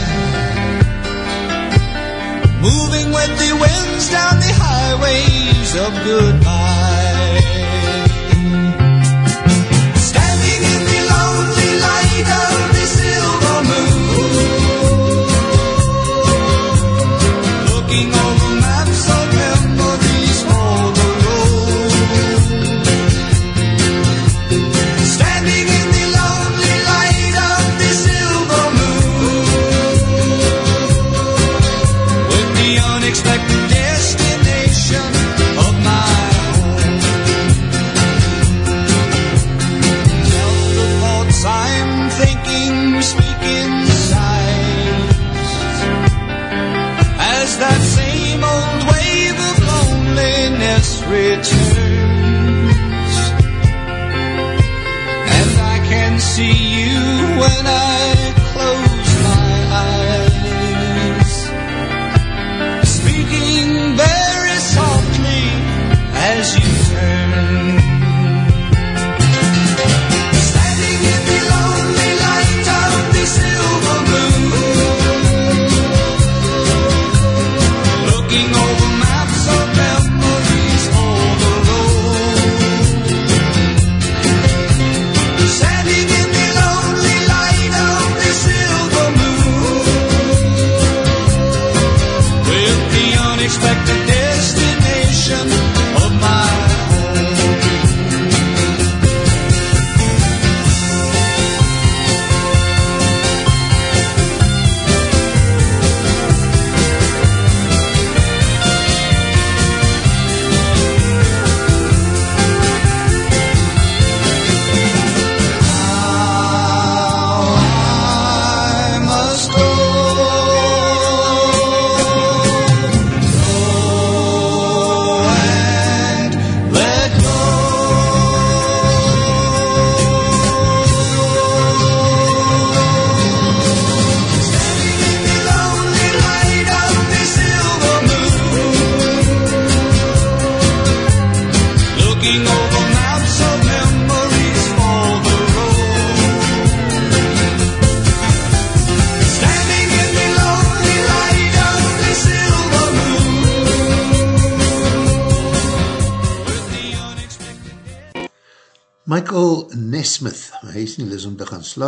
Moving with the winds down the highways of goodbye. Standing in the lonely light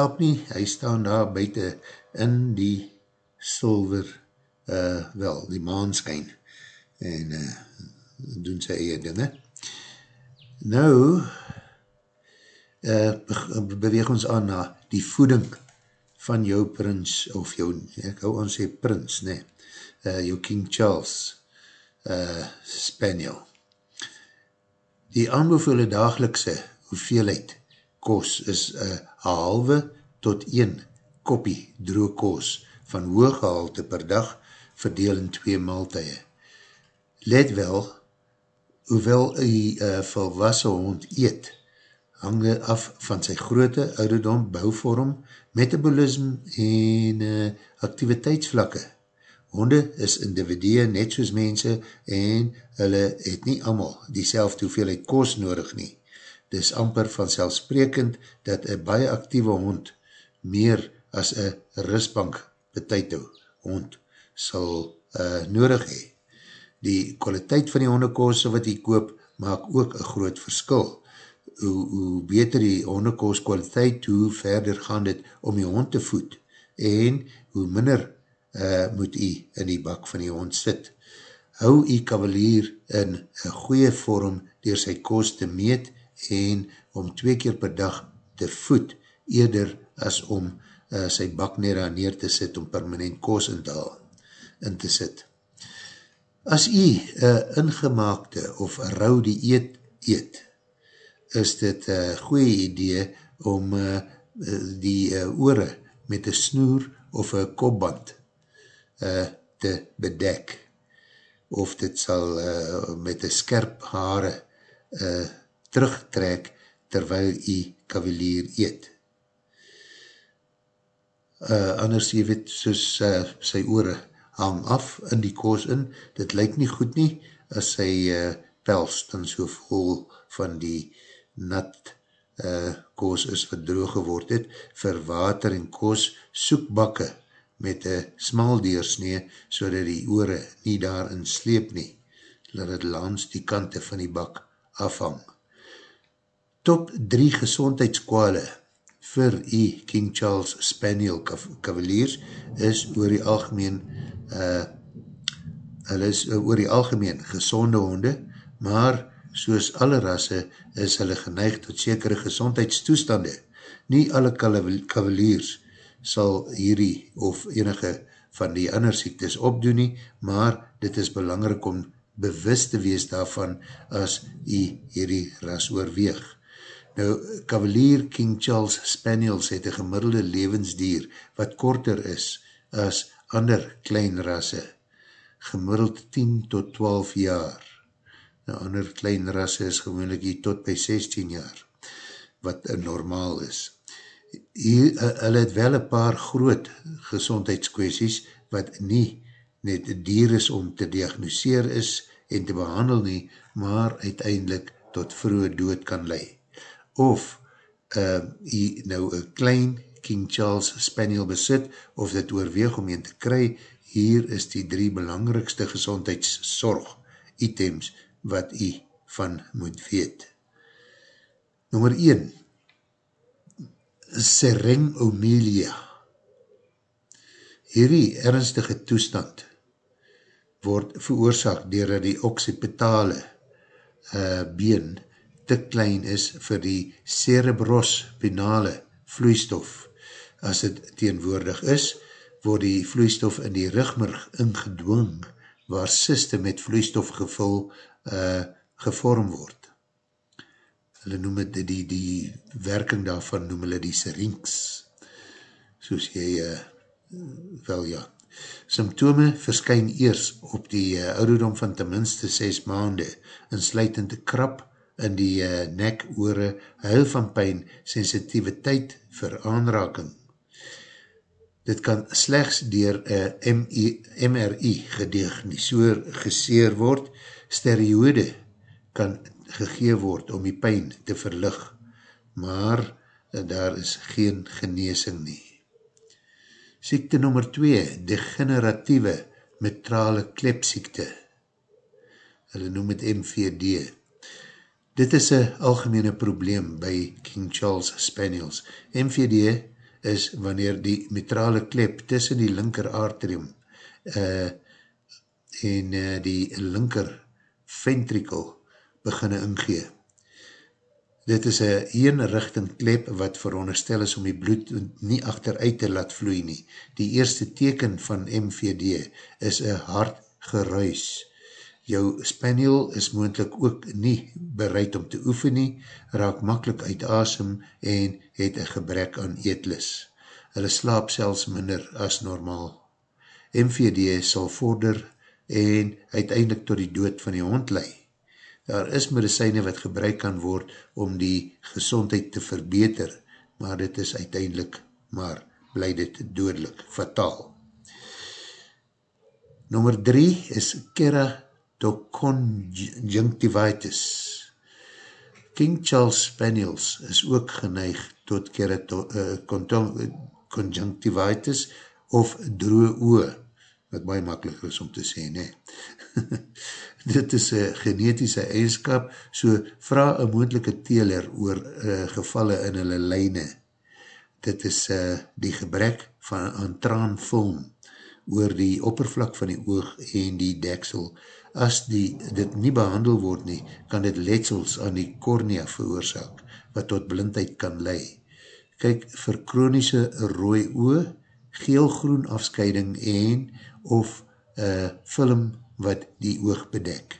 slaap nie, hy staan daar buiten in die silver, uh, wel, die maanskijn, en uh, doen sy eie dinge. Nou, uh, beweeg ons aan na die voeding van jou prins, of jou, ek hou ons sê prins, ne, uh, jou King Charles uh, Spaniel. Die aanbevole dagelikse hoeveelheid kos is een halwe tot een koppie droog kos van hooggehalte per dag verdeel in twee maaltuie. Let wel, hoewel die uh, volwassen hond eet, hang af van sy groote ouderdom, bouwvorm, metabolisme en uh, activiteitsvlakke. Honde is individue net soos mense en hulle het nie amal die selfde hoeveelheid koos nodig nie. Dis amper vanselfsprekend dat een baie actieve hond meer as een rustbank betuid hond sal uh, nodig hee. Die kwaliteit van die hondekoos wat hy koop maak ook een groot verskil hoe, hoe beter die hondekoos kwaliteit, hoe verder gaan dit om die hond te voed en hoe minder uh, moet jy in die bak van die hond sit. Hou jy kavalier in een goeie vorm door sy koos te meet en om twee keer per dag te voed eerder as om uh, sy bak neer aan neer te sit om permanent koos in te haal, in te sit. As jy een ingemaakte of rauw die eet eet, is dit een goeie idee om uh, die uh, oore met een snoer of een kopband uh, te bedek of dit sal uh, met een skerp haare uh, terugtrek terwyl jy kavalier eet. Uh, anders jy weet soos uh, sy oore hang af in die koos in, dit lyk nie goed nie as sy uh, pels dan so vol van die nat uh, koos is wat droog geword het, vir water en koos soekbakke met een smal deersnee, so dat die oore nie daarin sleep nie, laat het langs die kante van die bak afhang. Top 3 gezondheidskwale vir die King Charles Spaniel Cavaliers is oor die algemeen uh, hulle is oor die algemeen gezonde honde, maar soos alle rasse is hulle geneig tot sekere gezondheidstoestande. Nie alle kavaliers sal hierdie of enige van die ander siektes opdoen nie, maar dit is belangrik om bewust te wees daarvan as jy hierdie ras oorweeg. Nou, Cavalier King Charles Spaniels het een gemiddelde levensdier wat korter is as ander klein rasse, gemiddeld 10 tot 12 jaar nou ander klein rasse is gewoonlik hier tot by 16 jaar, wat normaal is. Uh, hulle het wel een paar groot gezondheidskwesties, wat nie net dier is om te diagnoseer is en te behandel nie, maar uiteindelik tot vroege dood kan lei. Of uh, hier nou een klein King Charles Spaniel besit, of dit oorweeg om een te kry, hier is die drie belangrikste gezondheidszorg items wat jy van moet weet. Nummer 1 Sereng Omelia Hierdie ernstige toestand word veroorzaak dier die occipitale uh, been te klein is vir die cerebrospinale vloeistof. As het teenwoordig is, word die vloeistof in die rugmerg ingedwong waar syste met vloeistof gevul uh, gevorm word. Hulle noem het die, die werking daarvan noem hulle die syrinx. Soos jy, uh, wel ja, symptome verskyn eers op die uh, ouderdom van tenminste 6 maande, en sluitend te krap in die uh, nek, oore, huil van pijn, sensitiviteit vir aanraking. Dit kan slechts dier uh, MRI gedeegniseer geseer word, stereode kan gegee word om die pijn te verlig, maar eh, daar is geen geneesing nie. Siekte nummer 2, degeneratieve metrale klepsiekte. Hulle noem het MVD. Dit is een algemene probleem by King Charles Spaniels. MVD is wanneer die metrale klep tussen die linker atrium uh, en uh, die linker ventricle beginne ingee. Dit is een eenrichting klep wat veronderstel is om die bloed nie achteruit te laat vloei nie. Die eerste teken van MVD is een hard geruis. Jou spaniel is moendlik ook nie bereid om te oefen nie, raak makkelijk uit asem en het een gebrek aan eetlis. Hulle slaap selfs minder as normaal. MVD sal vorder en uiteindelik tot die dood van die hond leid. Daar is medicijne wat gebruik kan word om die gezondheid te verbeter, maar dit is uiteindelik maar bly dit doodlik, fataal. Nummer 3 is keratoconjunctivitis. King Charles Spaniels is ook geneig tot keratoconjunctivitis uh, of droe oe, wat baie makkelijk is om te sê, ne? dit is een genetische eigenskap, so vraag een moendelike teler oor uh, gevalle in hulle lijne. Dit is uh, die gebrek van een traanfilm oor die oppervlak van die oog en die deksel. As die, dit nie behandel word nie, kan dit letsels aan die cornea veroorzaak, wat tot blindheid kan lei. Kyk, vir chronische rooi oog, geel-groen afscheiding en of uh, film wat die oog bedek.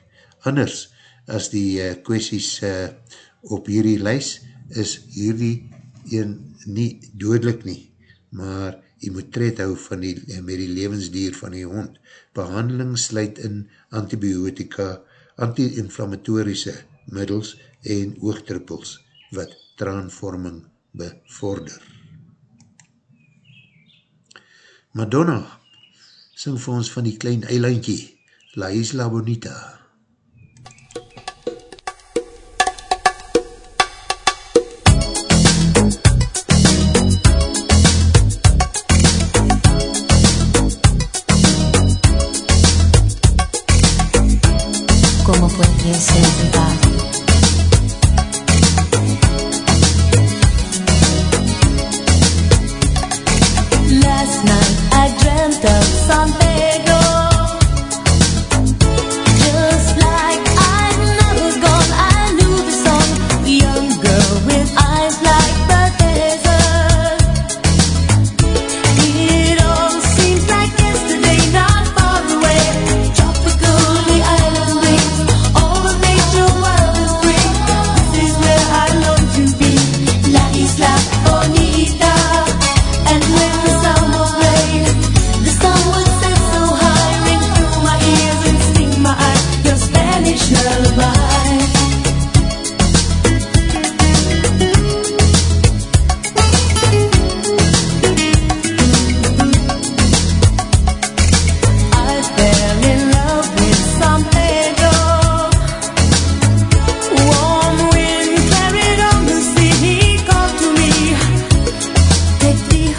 Anders, as die uh, kwesties uh, op hierdie lys, is hierdie een nie doodlik nie, maar jy moet tred hou van die, met die levensdier van die hond. Behandeling sluit in antibiotika, anti-inflammatorische middels en oogdruppels, wat traanvorming bevorder. Madonna sing vir ons van die klein eilandjie, La Isla Bonita.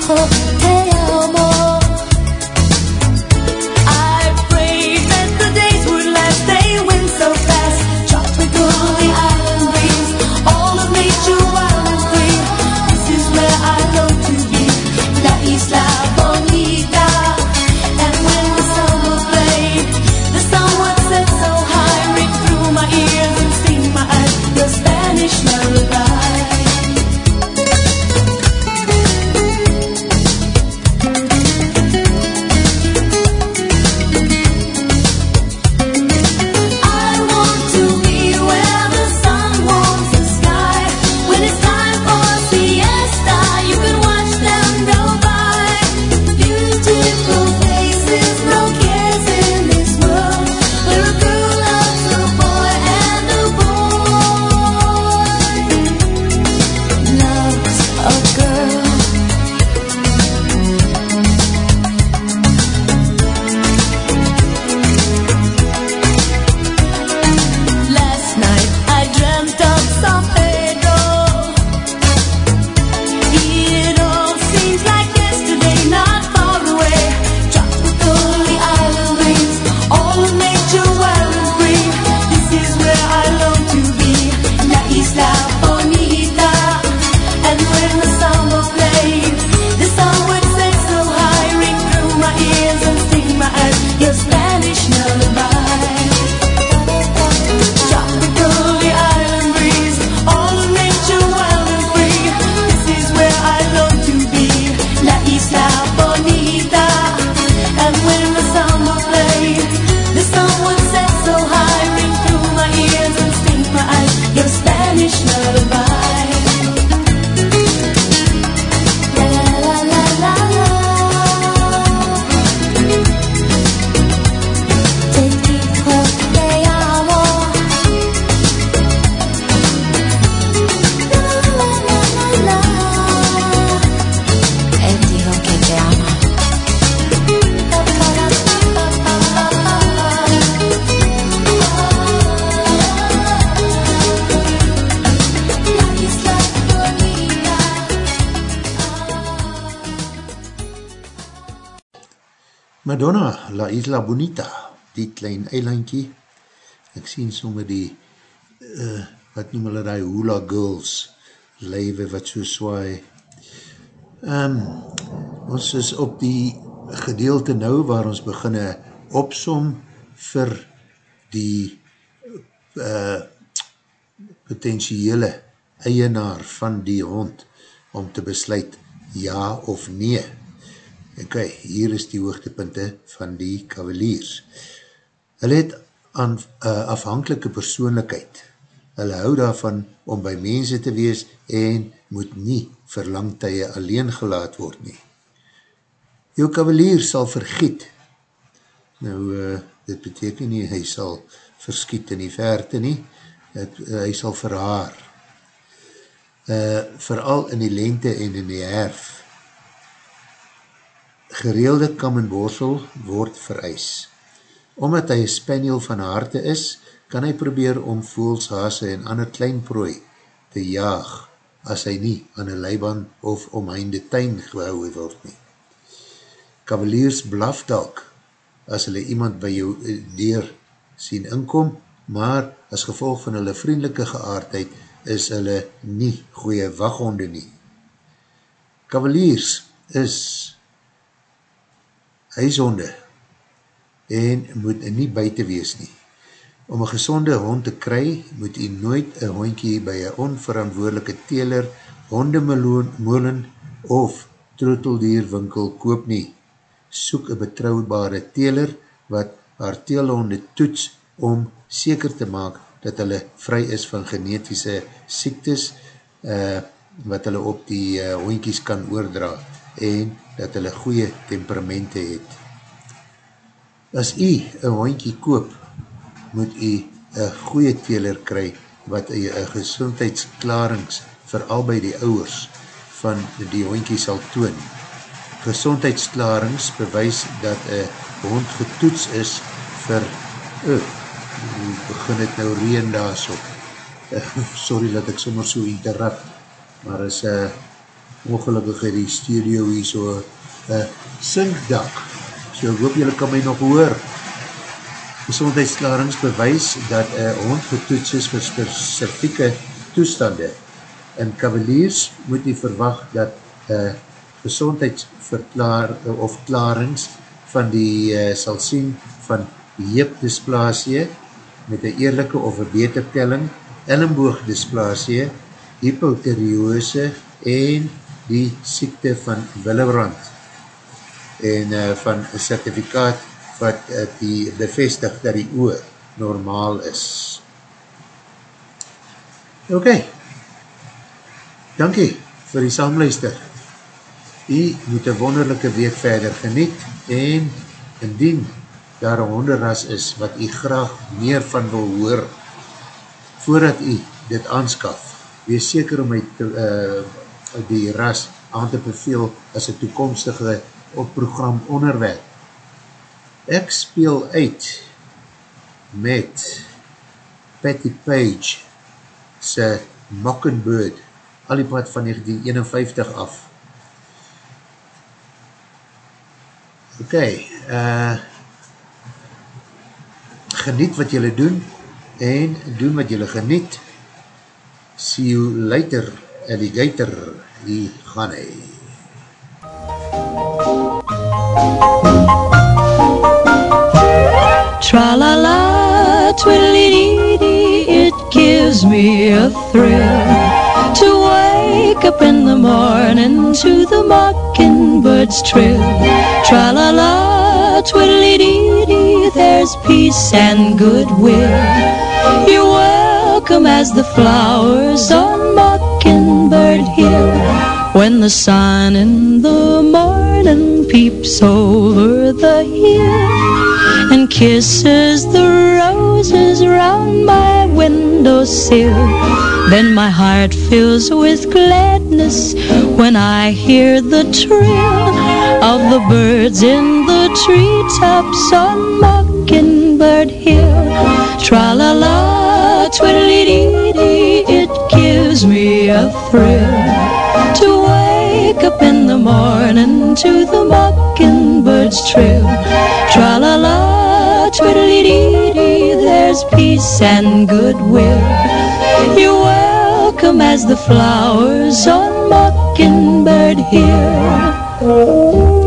Dijo te Madonna, La Isla Bonita, die klein eilandkie. Ek sien sommer die, uh, wat noem hulle die hula girls, leive wat so swaai. Um, ons is op die gedeelte nou waar ons beginne opsom vir die uh, potentiële eienaar van die hond om te besluit ja of nee. Ok, hier is die hoogtepunte van die kavaliers. Hulle het aan uh, afhankelike persoonlikheid. Hulle hou daarvan om by mense te wees en moet nie vir langtuie alleen gelaat word nie. Jou kavalier sal vergiet. Nou, uh, dit beteken nie, hy sal verskiet in die verte nie, het, uh, hy sal verhaar. Uh, vooral in die lente en in die herf. Gereelde kam en borsel word vereis. Omdat hy spaniel van harte is, kan hy probeer om voels, hase en ander klein prooi te jaag, as hy nie aan een leiband of omheinde tuin gehouwe word nie. Kavaliers blaf dalk, as hulle iemand by jou eh, deur sien inkom, maar as gevolg van hulle vriendelike geaardheid is hulle nie goeie waghonde nie. Kavaliers is huishonde en moet nie buiten wees nie. Om een gezonde hond te kry, moet jy nooit een hondkie by een onverantwoordelike teler, hondemolen of troteldierwinkel koop nie. Soek een betrouwbare teler wat haar teelhonde toets om seker te maak dat hulle vry is van genetische siektes uh, wat hulle op die uh, hondkies kan oordra en dat hulle goeie temperamente het. As jy een hondkie koop, moet jy een goeie teler kry wat jy een gezondheidsklarings vir al by die ouwers van die hondkie sal toon. Gezondheidsklarings bewys dat een hond getoets is vir uh, begin het nou reen daar so. Sorry dat ek sommer so interrupt, maar is uh, ongelukkig in die studio hier so uh, sinkdak. So ek hoop julle kan my nog hoor. Gezondheidsklarings bewys dat een uh, hond getoets is vir specifieke toestande. In kavaliers moet jy verwacht dat uh, gezondheidsverklaar of klarings van die uh, sal sien van heepdysplasie, met een eerlijke of een beter telling, ellenboogdysplasie, hypotheriose en die siekte van Willebrand en uh, van een certificaat wat uh, die bevestig dat die oor normaal is. Ok, dankie vir die saamluister. Die moet een wonderlijke week verder geniet en indien daar een honderras is wat jy graag meer van wil hoor voordat jy dit aanskaf wees seker om my te, uh, die ras aan te beveel as een toekomstige op program onderwerp. Ek speel uit met Patty Page sy Mockingbird al die pad van 1951 af. Ok uh, geniet wat jylle doen en doen wat jylle geniet. See you later alligator hy Tra-la-la, twiddly-dee-dee, it gives me a thrill to wake up in the morning to the mockingbird's trill. Tra-la-la, twiddly-dee-dee, there's peace and goodwill. You're welcome as the flowers on Mockingbird Hill. When the sun in the morning peeps over the hill and kisses the roses round my windowsill, then my heart fills with gladness when I hear the trill of the birds in the treetops on Mockingbird Hill. Tra-la-la, twiddly-dee-dee, it gives me a thrill to wake up in the morning to the mockingbird mockingbirds trill. Tra la la, twiddly dee dee, there's peace and goodwill. You're welcome as the flowers on Mockingbird Hill.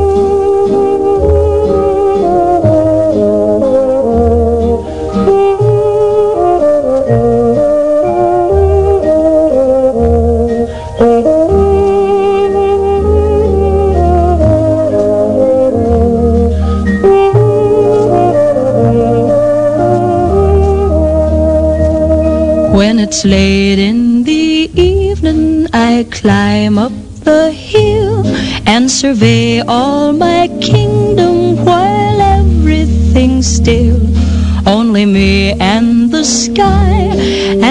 It's late in the evening, I climb up the hill and survey all my kingdom while everything's still. Only me and the sky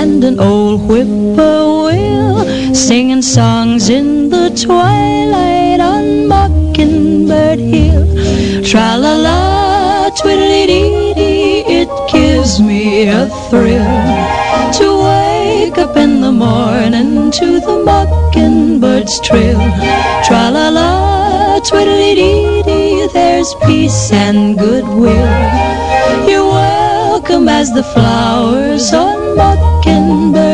and an old whippoorwill singing songs in the twilight on Mockingbird Hill. Tra la la, twiddly dee dee, it gives me a thrill to wake up in the morning to the mockingbird's trill. Tra la la, twiddly dee dee, there's peace and goodwill. You're welcome as the flowers on Mockingbird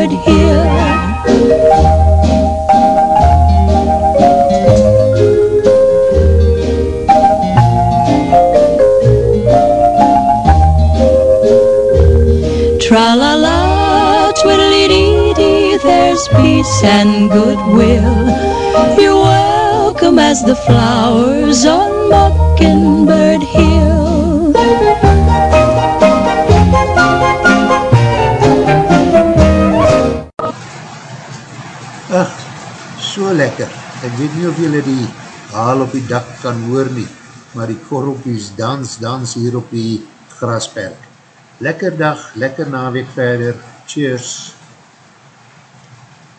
peace and goodwill. You're welcome as the flowers on Mockingbird Hill. Ach, so lekker. Ek weet nie of julle die haal op die dak kan hoor nie, maar die korrelpies dans, dans hier op die grasperk. Lekker dag, lekker naweek verder. Cheers.